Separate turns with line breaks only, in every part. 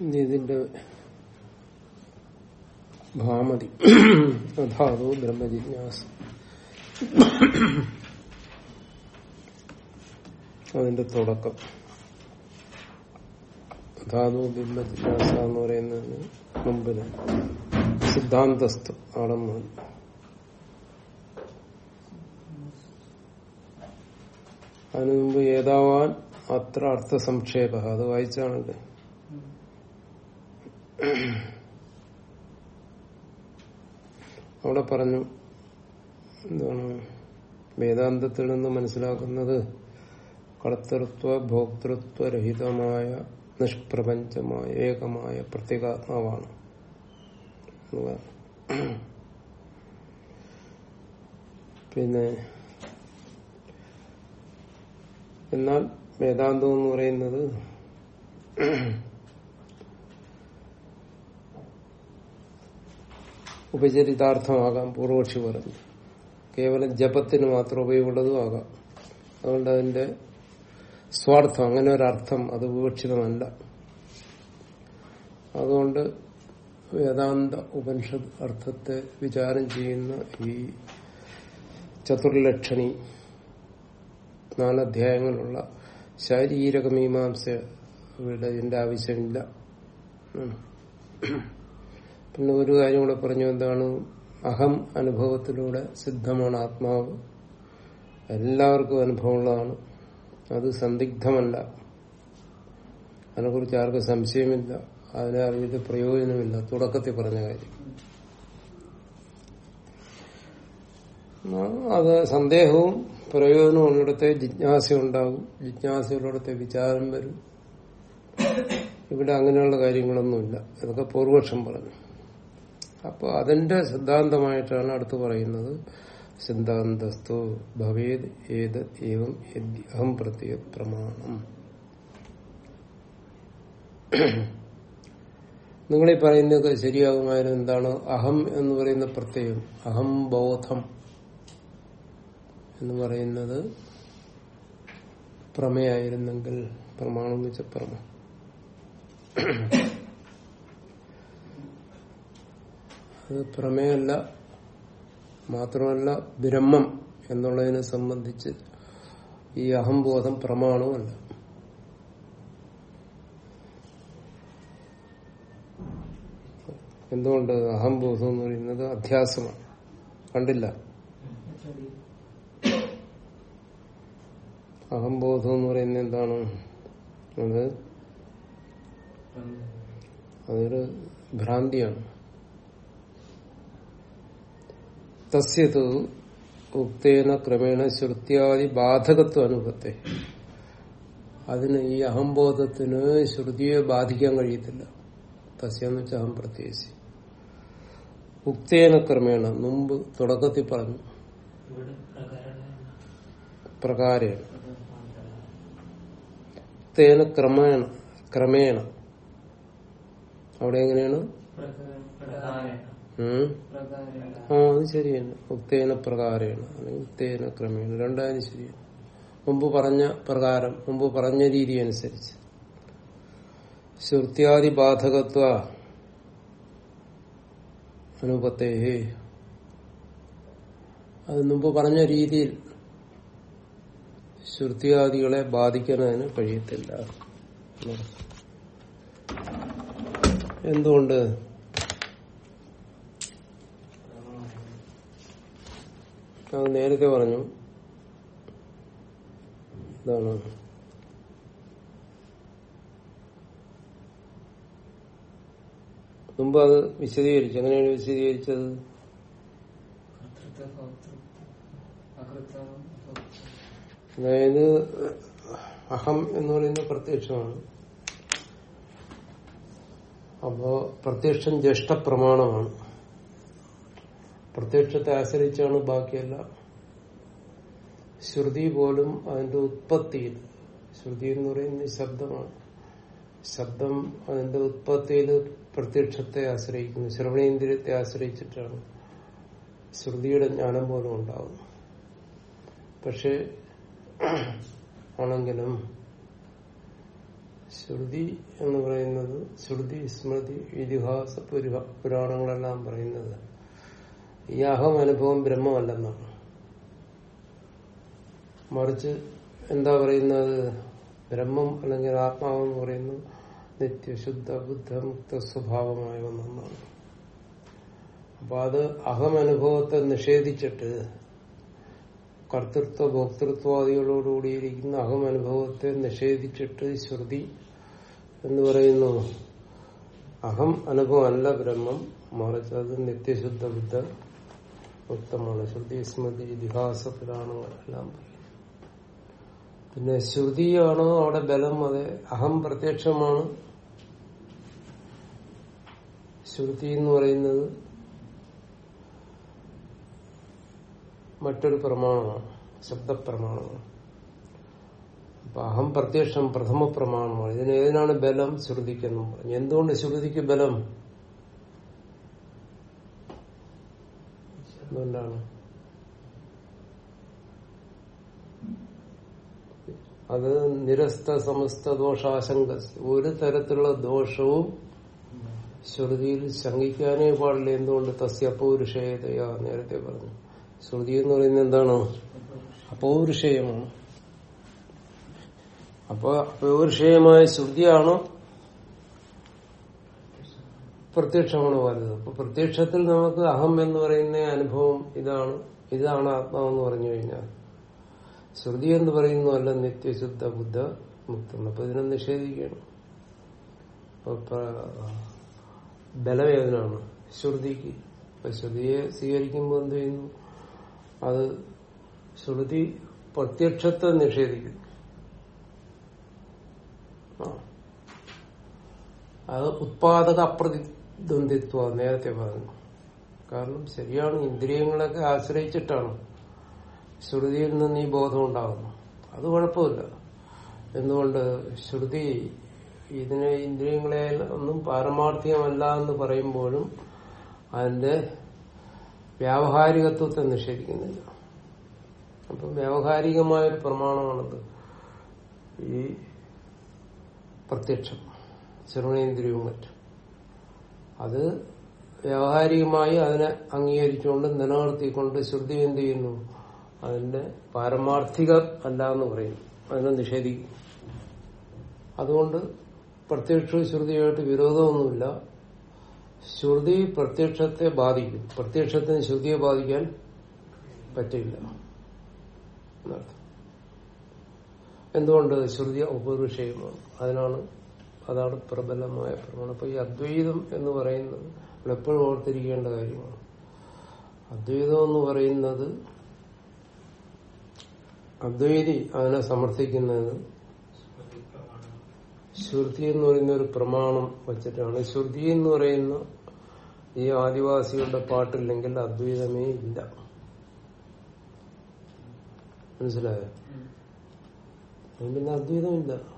ഇതിന്റെ ഭാമതി. അധാതു ബ്രഹ്മജിജ്ഞാസ. അതിന്റെ തുടക്കം. അധാതു ബ്രഹ്മജിജ്ഞാസ എന്ന് പറയുന്നതിന് മുമ്പിന് സിദ്ധാന്തസ്തു അവിടെ അതിനു മുമ്പ് ഏതാവാൻ അത്ര അർത്ഥ സംക്ഷേപ അത് വായിച്ചാണല്ലേ? അവിടെ പറഞ്ഞു എന്താണ് വേദാന്തത്തിൽ നിന്ന് മനസ്സിലാക്കുന്നത് കർത്തൃത്വ ഭോക്തൃത്വരഹിതമായ നിഷ്പ്രപഞ്ചമായ ഏകമായ പ്രത്യേകാത്മാവാണ്. പിന്നെ എന്നാൽ വേദാന്തം എന്ന് പറയുന്നത് ഉപചരിതാർത്ഥമാകാം പൂർവക്ഷി പറഞ്ഞു കേവലം ജപത്തിന് മാത്രം ഉപയോഗമുള്ളതും ആകാം. അതുകൊണ്ട് അതിന്റെ സ്വാർത്ഥം അങ്ങനെ ഒരർത്ഥം അത് വിവക്ഷിതമല്ല. അതുകൊണ്ട് വേദാന്ത ഉപനിഷത് അർത്ഥത്തെ വിചാരം ചെയ്യുന്ന ഈ ചതുർലക്ഷണി നാലധ്യായങ്ങളുള്ള ശാരീരക മീമാംസയുടെ ഇതിന്റെ ആവശ്യമില്ല. പിന്നെ ഒരു കാര്യം കൂടെ പറഞ്ഞു എന്താണ്? അഹം അനുഭവത്തിലൂടെ സിദ്ധമാണ് ആത്മാവ്. എല്ലാവർക്കും അനുഭവമുള്ളതാണ്. അത് സന്ദിഗ്ധമല്ല. അതിനെക്കുറിച്ച് ആർക്കും സംശയമില്ല. അതിനെ അറിഞ്ഞിട്ട് പ്രയോജനമില്ല. തുടക്കത്തിൽ പറഞ്ഞ കാര്യം. അത് സന്ദേഹവും പ്രയോജനവും ഉള്ളിടത്തെ ജിജ്ഞാസ ഉണ്ടാകും ജിജ്ഞാസയുള്ളിടത്തെ വിചാരം വരും. ഇവിടെ അങ്ങനെയുള്ള കാര്യങ്ങളൊന്നുമില്ല. ഇതൊക്കെ പൂർവക്ഷം പറഞ്ഞു. അപ്പൊ അതിന്റെ സിദ്ധാന്തമായിട്ടാണ് അടുത്ത് പറയുന്നത്. സിദ്ധാന്തസ്തു ഭവേദ് ഏത് ഏവം അഹം പ്രത്യ പ്രമാണം നിങ്ങളീ പറയുന്നത് ശരിയാകുമായിരുന്നു. എന്താണ്? അഹം എന്ന് പറയുന്ന പ്രത്യയം. അഹം ബോധം എന്ന് പറയുന്നത് പ്രമേയായിരുന്നെങ്കിൽ പ്രമാണം എന്ന് വെച്ചാൽ പ്രമ അത് പ്രമേയമല്ല മാത്രമല്ല ബ്രഹ്മം എന്നുള്ളതിനെ സംബന്ധിച്ച് ഈ അഹംബോധം പ്രമാണവുമല്ല. എന്തുകൊണ്ട് അഹംബോധം എന്ന് പറയുന്നത് അധ്യാസമാണ്? കണ്ടില്ല. അഹംബോധം എന്ന് പറയുന്നത് എന്താണ്? അത് അതൊരു ഭ്രാന്തിയാണ്. തസ്യത് ഉക്തേന ക്രമേണ ശ്രുത്യാദി ബാധകത്വ അനുഭവത്തെ അതിന് ഈ അഹംബോധത്തിന് ശ്രുതിയെ ബാധിക്കാൻ കഴിയത്തില്ല. തസ്യെന്ന് വെച്ചാൽ അഹം പ്രത്യേകിച്ച് ഉക്തേന ക്രമേണ മുമ്പ് തുടക്കത്തിൽ പറഞ്ഞു.
പ്രകരണ.
ഉക്തേന ക്രമേണ ക്രമേണ. അവിടെ എങ്ങനെയാണ്? ആ അത് ശരിയാണ്. ഉക്തേന പ്രകാരേണ. അല്ലെങ്കിൽ ഉക്തേന ക്രമേണ. രണ്ടായാലും ശരിയാണ്. മുമ്പ് പറഞ്ഞ പ്രകാരം മുമ്പ് പറഞ്ഞ രീതി അനുസരിച്ച്. ശ്രുത്യാദി ബാധകത്വ അനുപത്തേ അത് മുമ്പ് പറഞ്ഞ രീതിയിൽ ശ്രുത്യാദികളെ ബാധിക്കാൻ അതിന് കഴിയത്തില്ല എന്തുകൊണ്ട്? അത് നേരത്തെ പറഞ്ഞു. എന്താണ് മുമ്പ് അത് വിശദീകരിച്ചു. എങ്ങനെയാണ് വിശദീകരിച്ചത്? അതായത് അഹം എന്ന് പറയുന്നത് പ്രത്യക്ഷമാണ്. അപ്പോ പ്രത്യക്ഷം ജ്യേഷ്ഠ പ്രമാണമാണ് പ്രത്യക്ഷത്തെ ആശ്രയിച്ചാണ് ബാക്കിയെല്ലാം. ശ്രുതി പോലും അതിന്റെ ഉത്പത്തിയിൽ ശ്രുതി എന്ന് പറയുന്നത് ശബ്ദമാണ് ശബ്ദം അതിന്റെ ഉത്പത്തിയിൽ പ്രത്യക്ഷത്തെ ആശ്രയിക്കുന്നു ശ്രവണേന്ദ്രിയത്തെ ആശ്രയിച്ചിട്ടാണ്. ശ്രുതിയുടെ ജ്ഞാനം പോലും ഉണ്ടാവുന്നു. പക്ഷെ ആണെങ്കിലും ശ്രുതി എന്ന് പറയുന്നത് ശ്രുതി സ്മൃതി ഇതിഹാസ പുരാണങ്ങളെല്ലാം പറയുന്നത് ഈ അഹം അനുഭവം ബ്രഹ്മമല്ലെന്നാണ് മറിച്ച് എന്താ പറയുന്നത്? ബ്രഹ്മം അല്ലെങ്കിൽ ആത്മാവ് എന്ന് പറയുന്നത് നിത്യശുദ്ധ ബുദ്ധമുക്ത സ്വഭാവമായ ഒന്നാണ് അപ്പൊ അത് അഹം അനുഭവത്തെ നിഷേധിച്ചിട്ട് കർത്തൃത്വ ഭോക്തൃത്വാദികളോടുകൂടിയിരിക്കുന്ന അഹം അനുഭവത്തെ നിഷേധിച്ചിട്ട് ശ്രുതി എന്ന് പറയുന്നു. അഹം അനുഭവമല്ല ബ്രഹ്മം മറിച്ച് അത് നിത്യശുദ്ധ ബുദ്ധ മുക്തമാണ് ശ്രുതി സ്മൃതി ഇതിഹാസ പുരാണങ്ങളെല്ലാം പിന്നെ ശ്രുതിയാണോ അവിടെ ബലം അതെ അഹം പ്രത്യക്ഷമാണ്. ശ്രുതി എന്ന് പറയുന്നത് മറ്റൊരു പ്രമാണമാണ് ശബ്ദപ്രമാണമാണ്. അപ്പൊ അഹം പ്രത്യക്ഷം പ്രഥമ പ്രമാണമാണ് ഇതിന് ഏതിനാണ് ബലം? ശ്രുതിക്കെന്നും പറഞ്ഞു. എന്തുകൊണ്ട് ശ്രുതിക്ക് ബലം? എന്തുകൊണ്ടാണ് അത് നിരസ്ത സമസ്ത ദോഷാശങ്ക ഒരു തരത്തിലുള്ള ദോഷവും ശ്രുതിയിൽ ശങ്കിക്കാനേ പാടില്ല. എന്തുകൊണ്ട്? തസ്യ അപൗരുഷേതയ നേരത്തെ പറഞ്ഞു. ശ്രുതി എന്ന് പറയുന്നത് എന്താണ്? അപൗരുഷേയമാണ് അപ്പൊ അപൗരുഷേയമായ ശ്രുതിയാണോ പ്രത്യക്ഷമാണ് വലുത്. അപ്പൊ പ്രത്യക്ഷത്തിൽ നമുക്ക് അഹം എന്ന് പറയുന്ന അനുഭവം ഇതാണ്. ഇതാണ് ആത്മാവെന്ന് പറഞ്ഞു കഴിഞ്ഞാൽ. ശ്രുതി എന്ന് പറയുന്നു അല്ല നിത്യശുദ്ധ ബുദ്ധ മുക്തം. അപ്പൊ ഇതിനെ നിഷേധിക്കണം. അപ്പൊ പ്ര- ബലം ഏതിനാണ് ശ്രുതിക്ക് ശ്രുതിയെ സ്വീകരിക്കുമ്പോൾ എന്ത് ചെയ്യുന്നു? അത് ശ്രുതി പ്രത്യക്ഷത്തെ നിഷേധിക്കുന്നു. അത് ഉത്പാദക അപ്രതിദ്വന്ദ്വിത്വ നേരത്തെ പറഞ്ഞു കാരണം ശരിയാണ് ഇന്ദ്രിയങ്ങളൊക്കെ ആശ്രയിച്ചിട്ടാണ് ശ്രുതിയിൽ നിന്ന് ഈ ബോധം ഉണ്ടാകുന്നു അത് കുഴപ്പമില്ല. എന്തുകൊണ്ട് ശ്രുതി ഇതിനെ ഇന്ദ്രിയങ്ങളെ ഒന്നും പാരമാർത്ഥികമല്ല എന്ന് പറയുമ്പോഴും അതിന്റെ വ്യാവഹാരികത്വത്തെ നിഷേധിക്കുന്നില്ല. അപ്പം വ്യാവഹാരികമായൊരു പ്രമാണമാണത് ഈ പ്രത്യക്ഷം. ശ്രവണേന്ദ്രിയവും മറ്റും. അത് വ്യാവഹാരികമായി അതിനെ അംഗീകരിച്ചുകൊണ്ട് നിലനിർത്തിക്കൊണ്ട് ശ്രുതി എന്ത് ചെയ്യുന്നു? അതിന്റെ പാരമാർത്ഥിക അല്ല എന്ന് പറയുന്നു അതിനെ നിഷേധിക്കും. അതുകൊണ്ട് പ്രത്യക്ഷ ശ്രുതിയായിട്ട് വിരോധമൊന്നുമില്ല. ശ്രുതി പ്രത്യക്ഷത്തെ ബാധിക്കും. പ്രത്യക്ഷത്തിന് ശ്രുതിയെ ബാധിക്കാൻ പറ്റില്ല. എന്തുകൊണ്ട് ശ്രുതി ഉപവിഷയമാണ് അതിനാണ് അതാണ് പ്രബലമായ പ്രമാണം. അപ്പൊ ഈ അദ്വൈതം എന്ന് പറയുന്നത് എപ്പോഴും ഓർത്തിരിക്കേണ്ട കാര്യമാണ്. അദ്വൈതം എന്ന് പറയുന്നത് അദ്വൈതി അതിനെ സമർത്ഥിക്കുന്നത് ശ്രുതി എന്ന് പറയുന്ന ഒരു പ്രമാണം വച്ചിട്ടാണ്. ശ്രുതി എന്ന് പറയുന്ന ഈ ആദിവാസികളുടെ പാട്ടില്ലെങ്കിൽ അദ്വൈതമേ ഇല്ല. മനസിലായോ പിന്നെ അദ്വൈതമില്ല.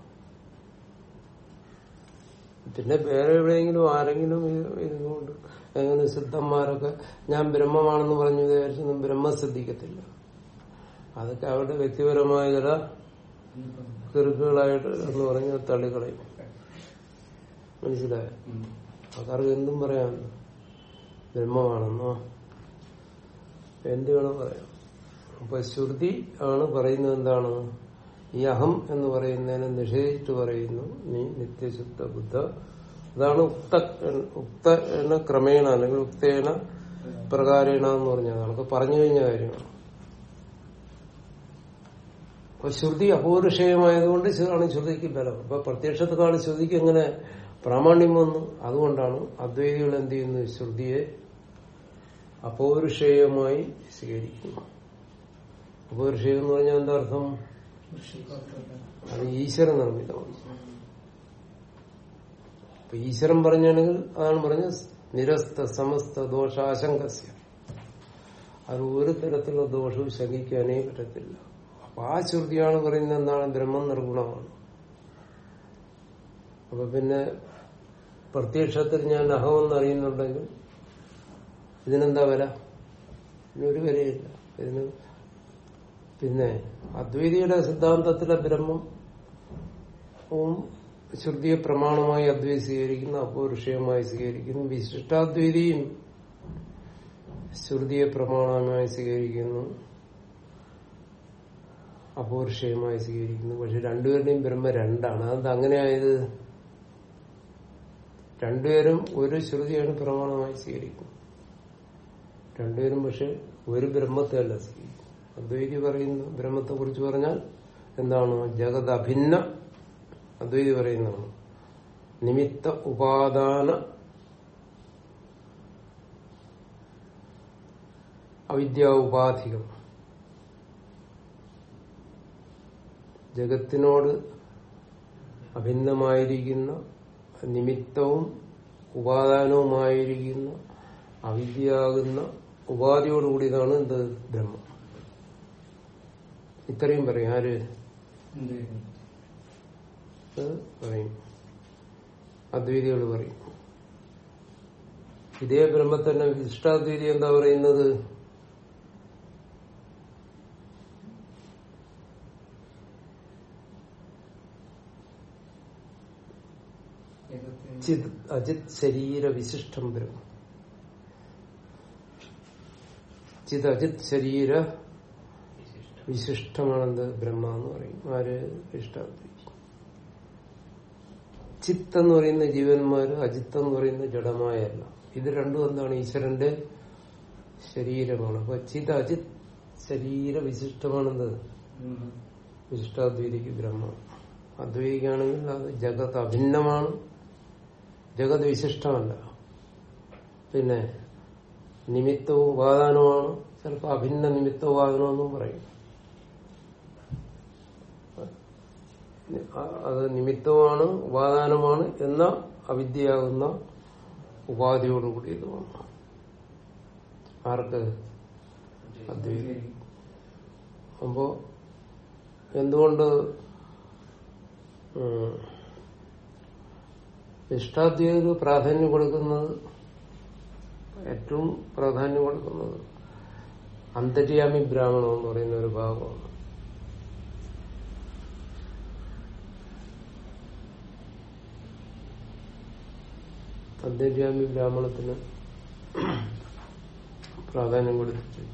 പിന്നെ വേറെ എവിടെയെങ്കിലും ആരെങ്കിലും ഇരുന്നുകൊണ്ട് എങ്ങനെ സിദ്ധന്മാരൊക്കെ ഞാൻ ബ്രഹ്മമാണെന്ന് പറഞ്ഞു വിചാരിച്ചൊന്നും ബ്രഹ്മ സിദ്ധിക്കത്തില്ല അതൊക്കെ അവരുടെ വ്യക്തിപരമായ ചില കിറുക്കുകളായിട്ട് എന്ന് പറഞ്ഞ് തള്ളിക്കളയും. മനസ്സിലായോ? ആൾക്കാർക്ക് എന്തും പറയാമല്ലോ ബ്രഹ്മമാണെന്നോ? എന്ത് വേണം പറയാം. അപ്പൊ ശ്രുതി ആണ് പറയുന്നത് എന്താണ്? ഈ അഹം എന്ന് പറയുന്നതിനെ നിഷേധിച്ചു പറയുന്നു. നീ നിത്യശുദ്ധ ബുദ്ധ. അതാണ് ഉക്ത ഉക്ത എന്ന ക്രമേണ അല്ലെങ്കിൽ ഉക്തേന പ്രകാരേണ എന്ന് പറഞ്ഞത് നമുക്ക് പറഞ്ഞു കഴിഞ്ഞ കാര്യമാണ്. അപ്പൊ ശ്രുതി അപൗരുഷയമായതുകൊണ്ട് ആണ് ശ്രുതിക്ക് ബലം. അപ്പൊ പ്രത്യക്ഷത്തെക്കാണ് ശ്രുതിക്ക് എങ്ങനെ പ്രാമാണ്യം വന്നു? അതുകൊണ്ടാണ് അദ്വൈതികൾ എന്ത് ചെയ്യുന്നത് ശ്രുതിയെ അപൗരുഷേയമായി സ്വീകരിക്കുന്നു. അപൗരുഷേയം എന്ന് പറഞ്ഞാൽ എന്താ അർത്ഥം? അത് ഈശ്വര നിർമ്മിതമാണ് അപ്പൊ ഈശ്വരൻ പറഞ്ഞാണെങ്കിൽ അതാണ് പറഞ്ഞ നിരസ്ത സമസ്ത ദോഷാശങ്കസ്യ. അത് ഒരു തരത്തിലുള്ള ദോഷവും ശങ്കിക്കാനേ പറ്റത്തില്ല. അപ്പൊ ആ ശ്രുതിയാണ് പറയുന്നത് എന്താണ്? ബ്രഹ്മം നിർഗുണമാണ്. അപ്പൊ പിന്നെ പ്രത്യക്ഷത്തിൽ ഞാൻ അഹമെന്ന് അറിയുന്നുണ്ടെങ്കിൽ ഇതിനെന്താ വില ഇതിനൊരു വിലയില്ല. ഇതിന് പിന്നെ അദ്വൈതിയുടെ സിദ്ധാന്തത്തിലെ ബ്രഹ്മം ശ്രുതിയെ പ്രമാണമായി അദ്വൈതി സ്വീകരിക്കുന്നു അപൗരുഷയമായി സ്വീകരിക്കുന്നു. വിശിഷ്ടാദ്വൈതിയും ശ്രുതിയെ പ്രമാണമായി സ്വീകരിക്കുന്നു അപൗരുഷയമായി സ്വീകരിക്കുന്നു. പക്ഷെ രണ്ടുപേരുടെയും ബ്രഹ്മ രണ്ടാണ്. അതെന്താ അങ്ങനെയായത്? രണ്ടുപേരും ഒരു ശ്രുതിയാണ് പ്രമാണമായി സ്വീകരിക്കുന്നത്. രണ്ടുപേരും പക്ഷെ ഒരു ബ്രഹ്മത്തെ അല്ല സ്വീകരിക്കും അദ്വൈതി പറയുന്നു ബ്രഹ്മത്തെ കുറിച്ച് പറഞ്ഞാൽ എന്താണ്? ജഗത് അഭിന്ന അദ്വൈതി പറയുന്നതാണ്. നിമിത്ത ഉപാദാന അവിദ്യ ഉപാധികം. ജഗത്തിനോട് അഭിന്നമായിരിക്കുന്ന നിമിത്തവും ഉപാദാനവുമായിരിക്കുന്ന അവിദ്യയാകുന്ന ഉപാധിയോടുകൂടിയതാണ് എന്ത് ബ്രഹ്മം. ഇത്രയും പറയും. ആര്? പറയും. അദ്വൈതികൾ പറയും. ഇതേ ബ്രഹ്മത്തന്നെ വിശിഷ്ടാദ്വൈതി എന്താ പറയുന്നത്? ചിത് അജിത് ശരീര വിശിഷ്ടം ബ്രഹ്മം. ചിത് അജിത് ശരീര വിശിഷ്ടമാണെന്ത് ബ്രഹ്മ എന്ന് പറയും. ആര് ഇഷ്ടാദ്വൈതി ചിത്ത് എന്ന് പറയുന്ന ജീവന്മാര് അജിത്ത് എന്ന് പറയുന്ന ജഡമായല്ല. ഇത് രണ്ടും എന്താണ്? ഈശ്വരന്റെ ശരീരമാണ്. അപ്പൊ ചിത് അജിത് ശരീര വിശിഷ്ടമാണെന്ത്. വിശിഷ്ടാദ്വൈതിക്ക് ബ്രഹ്മ. അദ്വൈതിക്കാണെങ്കിൽ അത് ജഗത് അഭിന്നമാണ്. ജഗത് വിശിഷ്ടമല്ല. പിന്നെ നിമിത്തവും ഉപാദാനവുമാണ് ചിലപ്പോൾ അഭിന്ന നിമിത്ത ഉപാദനമെന്നും പറയും. അത് നിമിത്തമാണ് ഉപാദാനമാണ് എന്ന അവിദ്യയാകുന്ന ഉപാധിയോടുകൂടിയതുമാണ് ആർക്ക്? അപ്പോ എന്തുകൊണ്ട് ഇഷ്ടാദ്വൈതിക്ക് പ്രാധാന്യം കൊടുക്കുന്നത് ഏറ്റവും പ്രാധാന്യം കൊടുക്കുന്നത് അന്തര്യാമി ബ്രാഹ്മണം എന്ന് പറയുന്ന ഒരു ഭാഗമാണ്. അന്തര്യാമി ബ്രാഹ്മണത്തിന് പ്രാധാന്യം കൊടുത്തിട്ട്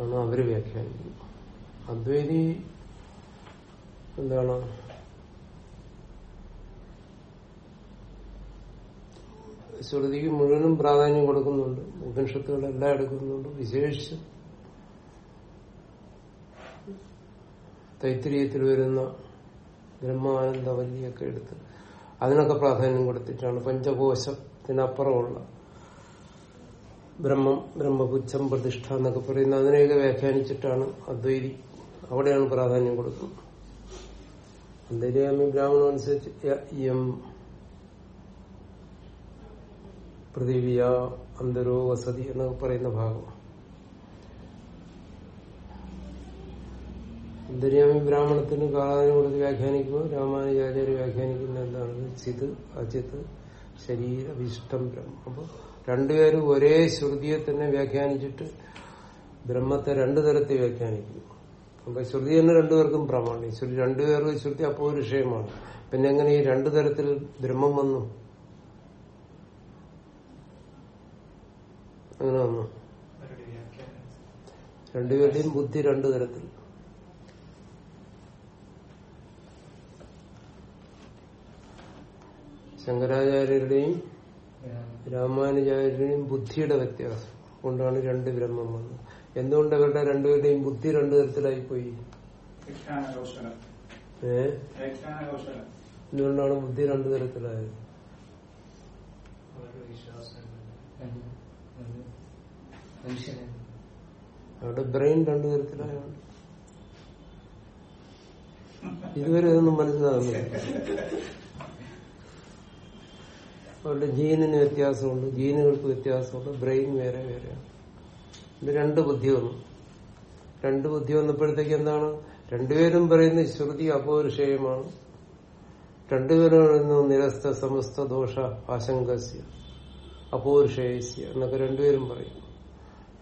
ആണ് അവർ വ്യാഖ്യാനിക്കുന്നത്. അദ്വൈതി എന്താണ്? ശ്രുതിക്ക് മുഴുവനും പ്രാധാന്യം കൊടുക്കുന്നുണ്ട്. ഉപനിഷത്തുകളെല്ലാം എടുക്കുന്നുണ്ട്. വിശേഷിച്ച് തൈത്തിരീയത്തിൽ വരുന്ന ബ്രഹ്മാനന്ദ വല്ലിയൊക്കെ എടുത്ത് അതിനൊക്കെ പ്രാധാന്യം കൊടുത്തിട്ടാണ് പഞ്ചകോശത്തിനപ്പുറമുള്ള ബ്രഹ്മം ബ്രഹ്മപുച്ഛം പ്രതിഷ്ഠ എന്നൊക്കെ പറയുന്ന അതിനെയൊക്കെ വ്യാഖ്യാനിച്ചിട്ടാണ് അദ്വൈതി അവിടെയാണ് പ്രാധാന്യം കൊടുക്കുന്നത്. അന്തര്യാമി ബ്രാഹ്മണം അനുസരിച്ച് യം പൃഥിവിയ അന്തരോ വസതി എന്നൊക്കെ പറയുന്ന ഭാഗം. അന്തര്യാമി ബ്രാഹ്മണത്തിന് പ്രാധാന്യം കൊടുത്ത് വ്യാഖ്യാനിക്കുമ്പോൾ രാമാനുചാര്യർ വ്യാഖ്യാനിക്കുന്ന എന്താണ്? ചിത് അജിത് ശരീര വിശിഷ്ടം ബ്രഹ്മം. അപ്പൊ രണ്ടുപേരും ഒരേ ശ്രുതിയെ തന്നെ വ്യാഖ്യാനിച്ചിട്ട് ബ്രഹ്മത്തെ രണ്ടു തരത്തിൽ വ്യാഖ്യാനിക്കുന്നു. അപ്പൊ ശ്രുതി തന്നെ രണ്ടുപേർക്കും പ്രമാണം ശ്രുതി രണ്ടുപേർക്ക് ശ്രുതി അപൗരുഷയമാണ് പിന്നെ എങ്ങനെ ഈ രണ്ടു തരത്തിൽ ബ്രഹ്മം വന്നു? അങ്ങനെ വന്നു. രണ്ടുപേരുടെയും ബുദ്ധി രണ്ടു തരത്തിൽ. ശങ്കരാചാര്യരുടെയും രാമാനുചാര്യരുടെയും ബുദ്ധിയുടെ വ്യത്യാസം. കൊണ്ടാണ് രണ്ട് ബ്രഹ്മം വന്നത്. എന്തുകൊണ്ട് അവരുടെ രണ്ടുപേരുടെയും ബുദ്ധി രണ്ടു തരത്തിലായി പോയി ഏ? എന്തുകൊണ്ടാണ് ബുദ്ധി രണ്ടു തരത്തിലായത്?
അവരുടെ
ബ്രെയിൻ രണ്ടു തരത്തിലായതുകൊണ്ട്. ഇതുവരെ ഇതൊന്നും മനസ്സിലാകുന്നില്ല. അവരുടെ ജീനിന് വ്യത്യാസമുണ്ട് ജീനുകൾക്ക് വ്യത്യാസമുണ്ട് ബ്രെയിൻ വേറെ വേറെയാണ്. ഇത് രണ്ട് ബുദ്ധി വന്നു. രണ്ട് ബുദ്ധി വന്നപ്പോഴത്തേക്ക് എന്താണ്? രണ്ടുപേരും പറയുന്ന ശ്രുതി അപൗരുഷേയമാണ്. രണ്ടുപേരും പറയുന്നു നിരസ്ത സമസ്ത ദോഷ ആശങ്കസ്യ അപൗരുഷേയസ്യ എന്നൊക്കെ രണ്ടുപേരും പറയും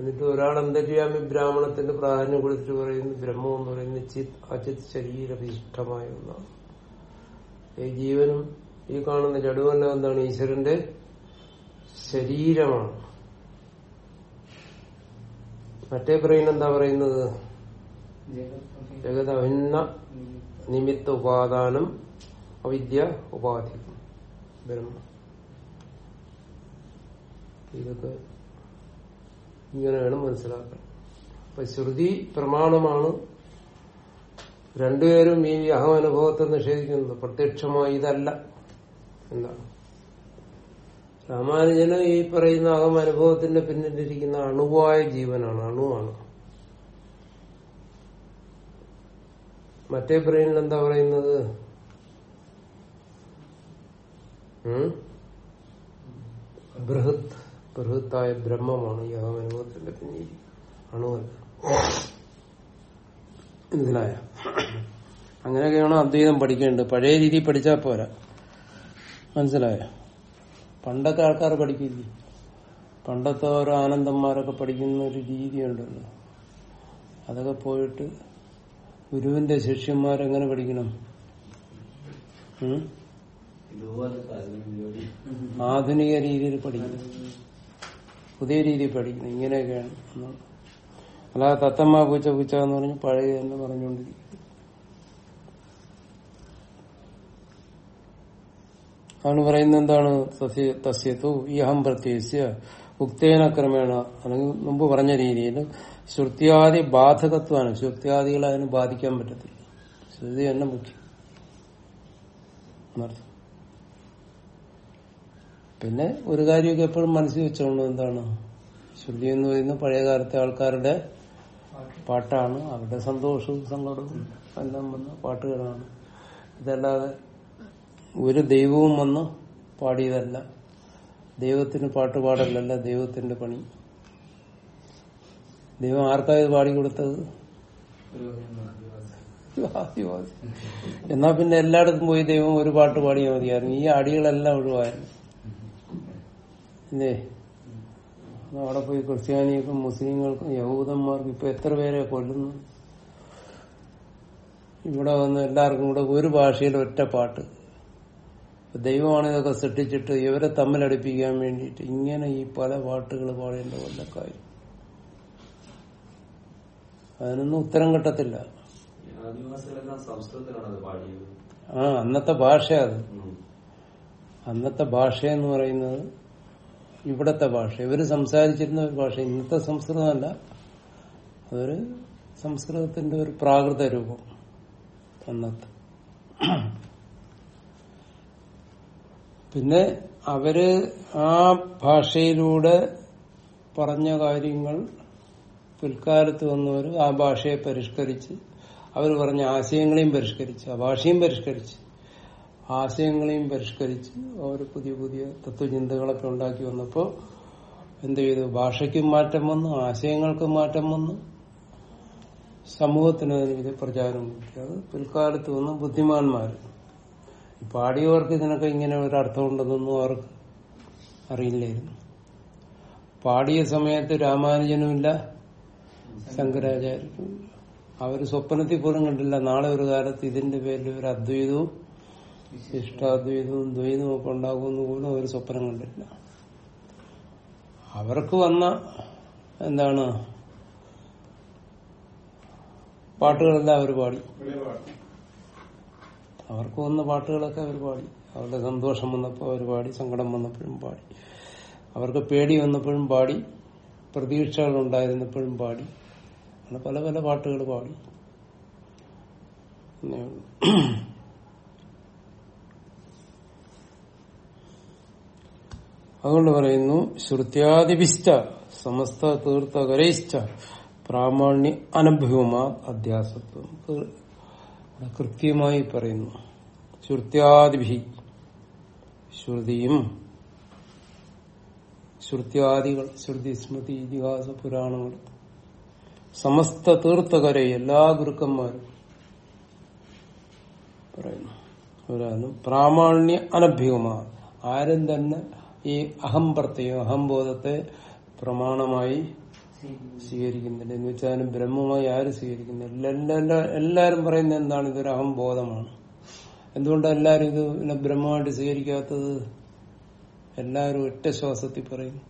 എന്നിട്ട് ഒരാൾ അന്തര്യാമി ബ്രാഹ്മണത്തിന്റെ പ്രാധാന്യം കൊടുത്തിട്ട് പറയുന്നു? ബ്രഹ്മം എന്ന് പറയുന്നത് ചിത് അജിത് ശരീരവിശിഷ്ടമായ ഒന്നാണ്. ഈ ജീവനും ഈ കാണുന്ന ജഡുവെല്ലാം എന്താണ്? ഈശ്വരന്റെ ശരീരമാണ്. മറ്റേ ബ്രെയിൻ എന്താ പറയുന്നത്?
ജഗത്
അഭിന്ന നിമിത്ത ഉപാദാനം അവിദ്യ ഉപാധി. ബ്രഹ്മ ഇതൊക്കെ വേണം മനസ്സിലാക്കാൻ അപ്പൊ ശ്രുതി പ്രമാണമാണ് രണ്ടുപേരും ഈ അഹം അനുഭവത്തെ നിഷേധിക്കുന്നത്. പ്രത്യക്ഷമായി ഇതല്ല. എന്താണ്? രാമാനുജന് ഈ പറയുന്ന അഹം അനുഭവത്തിന്റെ പിന്നിലിരിക്കുന്ന അണുവായ ജീവനാണ് അണുവാണ്. മറ്റേ ബ്രെയിനിൽ എന്താ പറയുന്നത്? ബൃഹത് ബൃഹത്തായ ബ്രഹ്മമാണ് ഈ അനുഭവത്തിന്റെ പിന്നിൽ. അണുവല്ല മനസ്സിലായ അങ്ങനെയൊക്കെയാണ് അദ്വൈതം പഠിക്കേണ്ടത്. പഴയ രീതിയിൽ പഠിച്ചാൽ പോരാ. മനസ്സിലായ? പണ്ടത്തെ ആൾക്കാർ പഠിക്കില്ലേ? പണ്ടത്തെ ഓരോ ആനന്ദന്മാരൊക്കെ പഠിക്കുന്ന ഒരു രീതിയുണ്ടല്ലോ അതൊക്കെ പോയിട്ട് ഗുരുവിന്റെ ശിഷ്യന്മാരെങ്ങനെ പഠിക്കണം? ആധുനിക രീതിയിൽ പഠിക്കണം. പുതിയ രീതിയിൽ പഠിക്കണം. ഇങ്ങനെയൊക്കെയാണ്. അല്ലാതെ തത്തമ്മ പൂച്ച പൂച്ച എന്ന് പറഞ്ഞ് പഴയ എന്ന് പറഞ്ഞുകൊണ്ടിരിക്കും ആണ് പറയുന്നത് എന്താണ്? തസ്യ- തസ്യത്തു ഈ അഹം പ്രത്യേകിച്ച് ഉക്തേന ക്രമേണ. അല്ലെങ്കിൽ മുമ്പ് പറഞ്ഞ രീതിയിൽ ശ്രുത്യാദി ബാധകത്വമാണ്. ശ്രുത്യാദികളെ അതിന് ബാധിക്കാൻ പറ്റത്തില്ല. ശ്രുതി തന്നെ മുഖ്യം. പിന്നെ ഒരു കാര്യമൊക്കെ എപ്പോഴും മനസ്സിൽ വെച്ചോണ്ട് എന്താണ്? ശ്രുതി എന്ന് പറയുന്ന പഴയകാലത്തെ ആൾക്കാരുടെ പാട്ടാണ്. അവരുടെ സന്തോഷവും സങ്കടവും എല്ലാം വന്ന പാട്ടുകളാണ്. ഇതല്ലാതെ ഒരു ദൈവവും വന്ന് പാടിയതല്ല. ദൈവത്തിന് പാട്ട് പാടലല്ല ദൈവത്തിന്റെ പണി. ദൈവം ആർക്കായത് പാടിക്കൊടുത്തത് എന്നാ പിന്നെ എല്ലായിടത്തും പോയി ദൈവം ഒരു പാട്ട് പാടിയാൽ മതിയായിരുന്നു. ഈ അടികളെല്ലാം ഒഴിവായിരുന്നു. അല്ലേ അവിടെ പോയി ക്രിസ്ത്യാനികൾക്കും മുസ്ലിങ്ങൾക്കും യഹൂദന്മാർക്കും ഇപ്പൊ എത്ര പേരെ കൊല്ലുന്നു? ഇവിടെ വന്ന് എല്ലാവർക്കും കൂടെ ഒരു ഭാഷയിൽ ഒറ്റ പാട്ട്. ദൈവമാണ് ഇതൊക്കെ സൃഷ്ടിച്ചിട്ട് ഇവരെ തമ്മിലടിപ്പിക്കാൻ വേണ്ടിയിട്ട് ഇങ്ങനെ ഈ പല പാട്ടുകൾ പാടേണ്ട വല്ല കാര്യം അതിനൊന്നും ഉത്തരം കിട്ടത്തില്ല. ആ അന്നത്തെ ഭാഷ അത്. അന്നത്തെ ഭാഷ എന്ന് പറയുന്നത് ഇവിടത്തെ ഭാഷ. ഇവർ സംസാരിച്ചിരുന്ന ഒരു ഭാഷ. ഇന്നത്തെ സംസ്കൃതമല്ല അതൊരു സംസ്കൃതത്തിന്റെ ഒരു പ്രാകൃത രൂപം. അന്നത്തെ. പിന്നെ അവർ ആ ഭാഷയിലൂടെ പറഞ്ഞ കാര്യങ്ങൾ പിൽക്കാലത്ത് വന്നവർ ആ ഭാഷയെ പരിഷ്കരിച്ച് അവർ പറഞ്ഞ ആശയങ്ങളെയും പരിഷ്കരിച്ച് ആ ഭാഷയും പരിഷ്കരിച്ച് ആശയങ്ങളെയും പരിഷ്കരിച്ച് അവർ പുതിയ പുതിയ തത്വചിന്തകളൊക്കെ ഉണ്ടാക്കി വന്നപ്പോൾ എന്ത് ചെയ്തു? ഭാഷയ്ക്കും മാറ്റം വന്നു ആശയങ്ങൾക്കും മാറ്റം വന്നു. സമൂഹത്തിന് പ്രചാരം കിട്ടി. അത് പിൽക്കാലത്ത് വന്നു ബുദ്ധിമാന്മാർ പാടിയവർക്ക് ഇതിനൊക്കെ ഇങ്ങനെ ഒരു അർത്ഥമുണ്ടെന്നൊന്നും അവർക്ക് അറിയില്ലായിരുന്നു. പാടിയ സമയത്ത് രാമാനുജനുമില്ല ശങ്കരാചാര്യ അവർ സ്വപ്നത്തിൽ പോലും കണ്ടില്ല. നാളെ ഒരു കാലത്ത് ഇതിന്റെ പേരിൽ ഒരു അദ്വൈതവും ഇഷ്ടാദ്വൈതവും ദ്വൈതവും ഒക്കെ ഉണ്ടാകുമെന്ന് പോലും അവർ സ്വപ്നം കണ്ടില്ല അവർക്ക് വന്ന എന്താണ്? പാട്ടുകളെല്ലാം അവർ പാടി. അവർക്ക് വന്ന പാട്ടുകളൊക്കെ അവർ പാടി. അവരുടെ സന്തോഷം വന്നപ്പോൾ അവർ പാടി സങ്കടം വന്നപ്പോഴും പാടി. അവർക്ക് പേടി വന്നപ്പോഴും പാടി പ്രതീക്ഷകൾ ഉണ്ടായിരുന്നപ്പോഴും പാടി. അങ്ങനെ പല പല പാട്ടുകൾ പാടി. അതുകൊണ്ട് പറയുന്നു ശ്രുത്യാദിപിഷ്ട സമസ്ത തീർത്ഥകരയിഷ്ട പ്രാമാണ്യ അനഭ്യൂമാ അധ്യാസത്വം. ഇവിടെ കൃത്യമായി പറയുന്നു. ശ്രുത്യാദിഭി. ശ്രുതിയും ശ്രുത്യാദികൾ ശ്രുതി സ്മൃതി ഇതിഹാസ പുരാണങ്ങൾ സമസ്ത തീർത്ഥകരെ എല്ലാ ഗുരുക്കന്മാരും പറയുന്നു. ഒരാളും പ്രാമാണ്യ അനഭ്യൂമാ ആരും തന്നെ ഈ അഹംപ്രത്യം അഹംബോധത്തെ പ്രമാണമായി സ്വീകരിക്കുന്നില്ല എന്ന് വെച്ചാൽ ബ്രഹ്മമായി ആരും സ്വീകരിക്കുന്നില്ല. എല്ലാ- എല്ലാ- എല്ലാരും പറയുന്നത് എന്താണ്? ഇതൊരു അഹംബോധമാണ്. എന്തുകൊണ്ടാണ് എല്ലാരും ഇത് പിന്നെ ബ്രഹ്മമായിട്ട് സ്വീകരിക്കാത്തത്? എല്ലാവരും ഒറ്റ ശ്വാസത്തിൽ പറയും.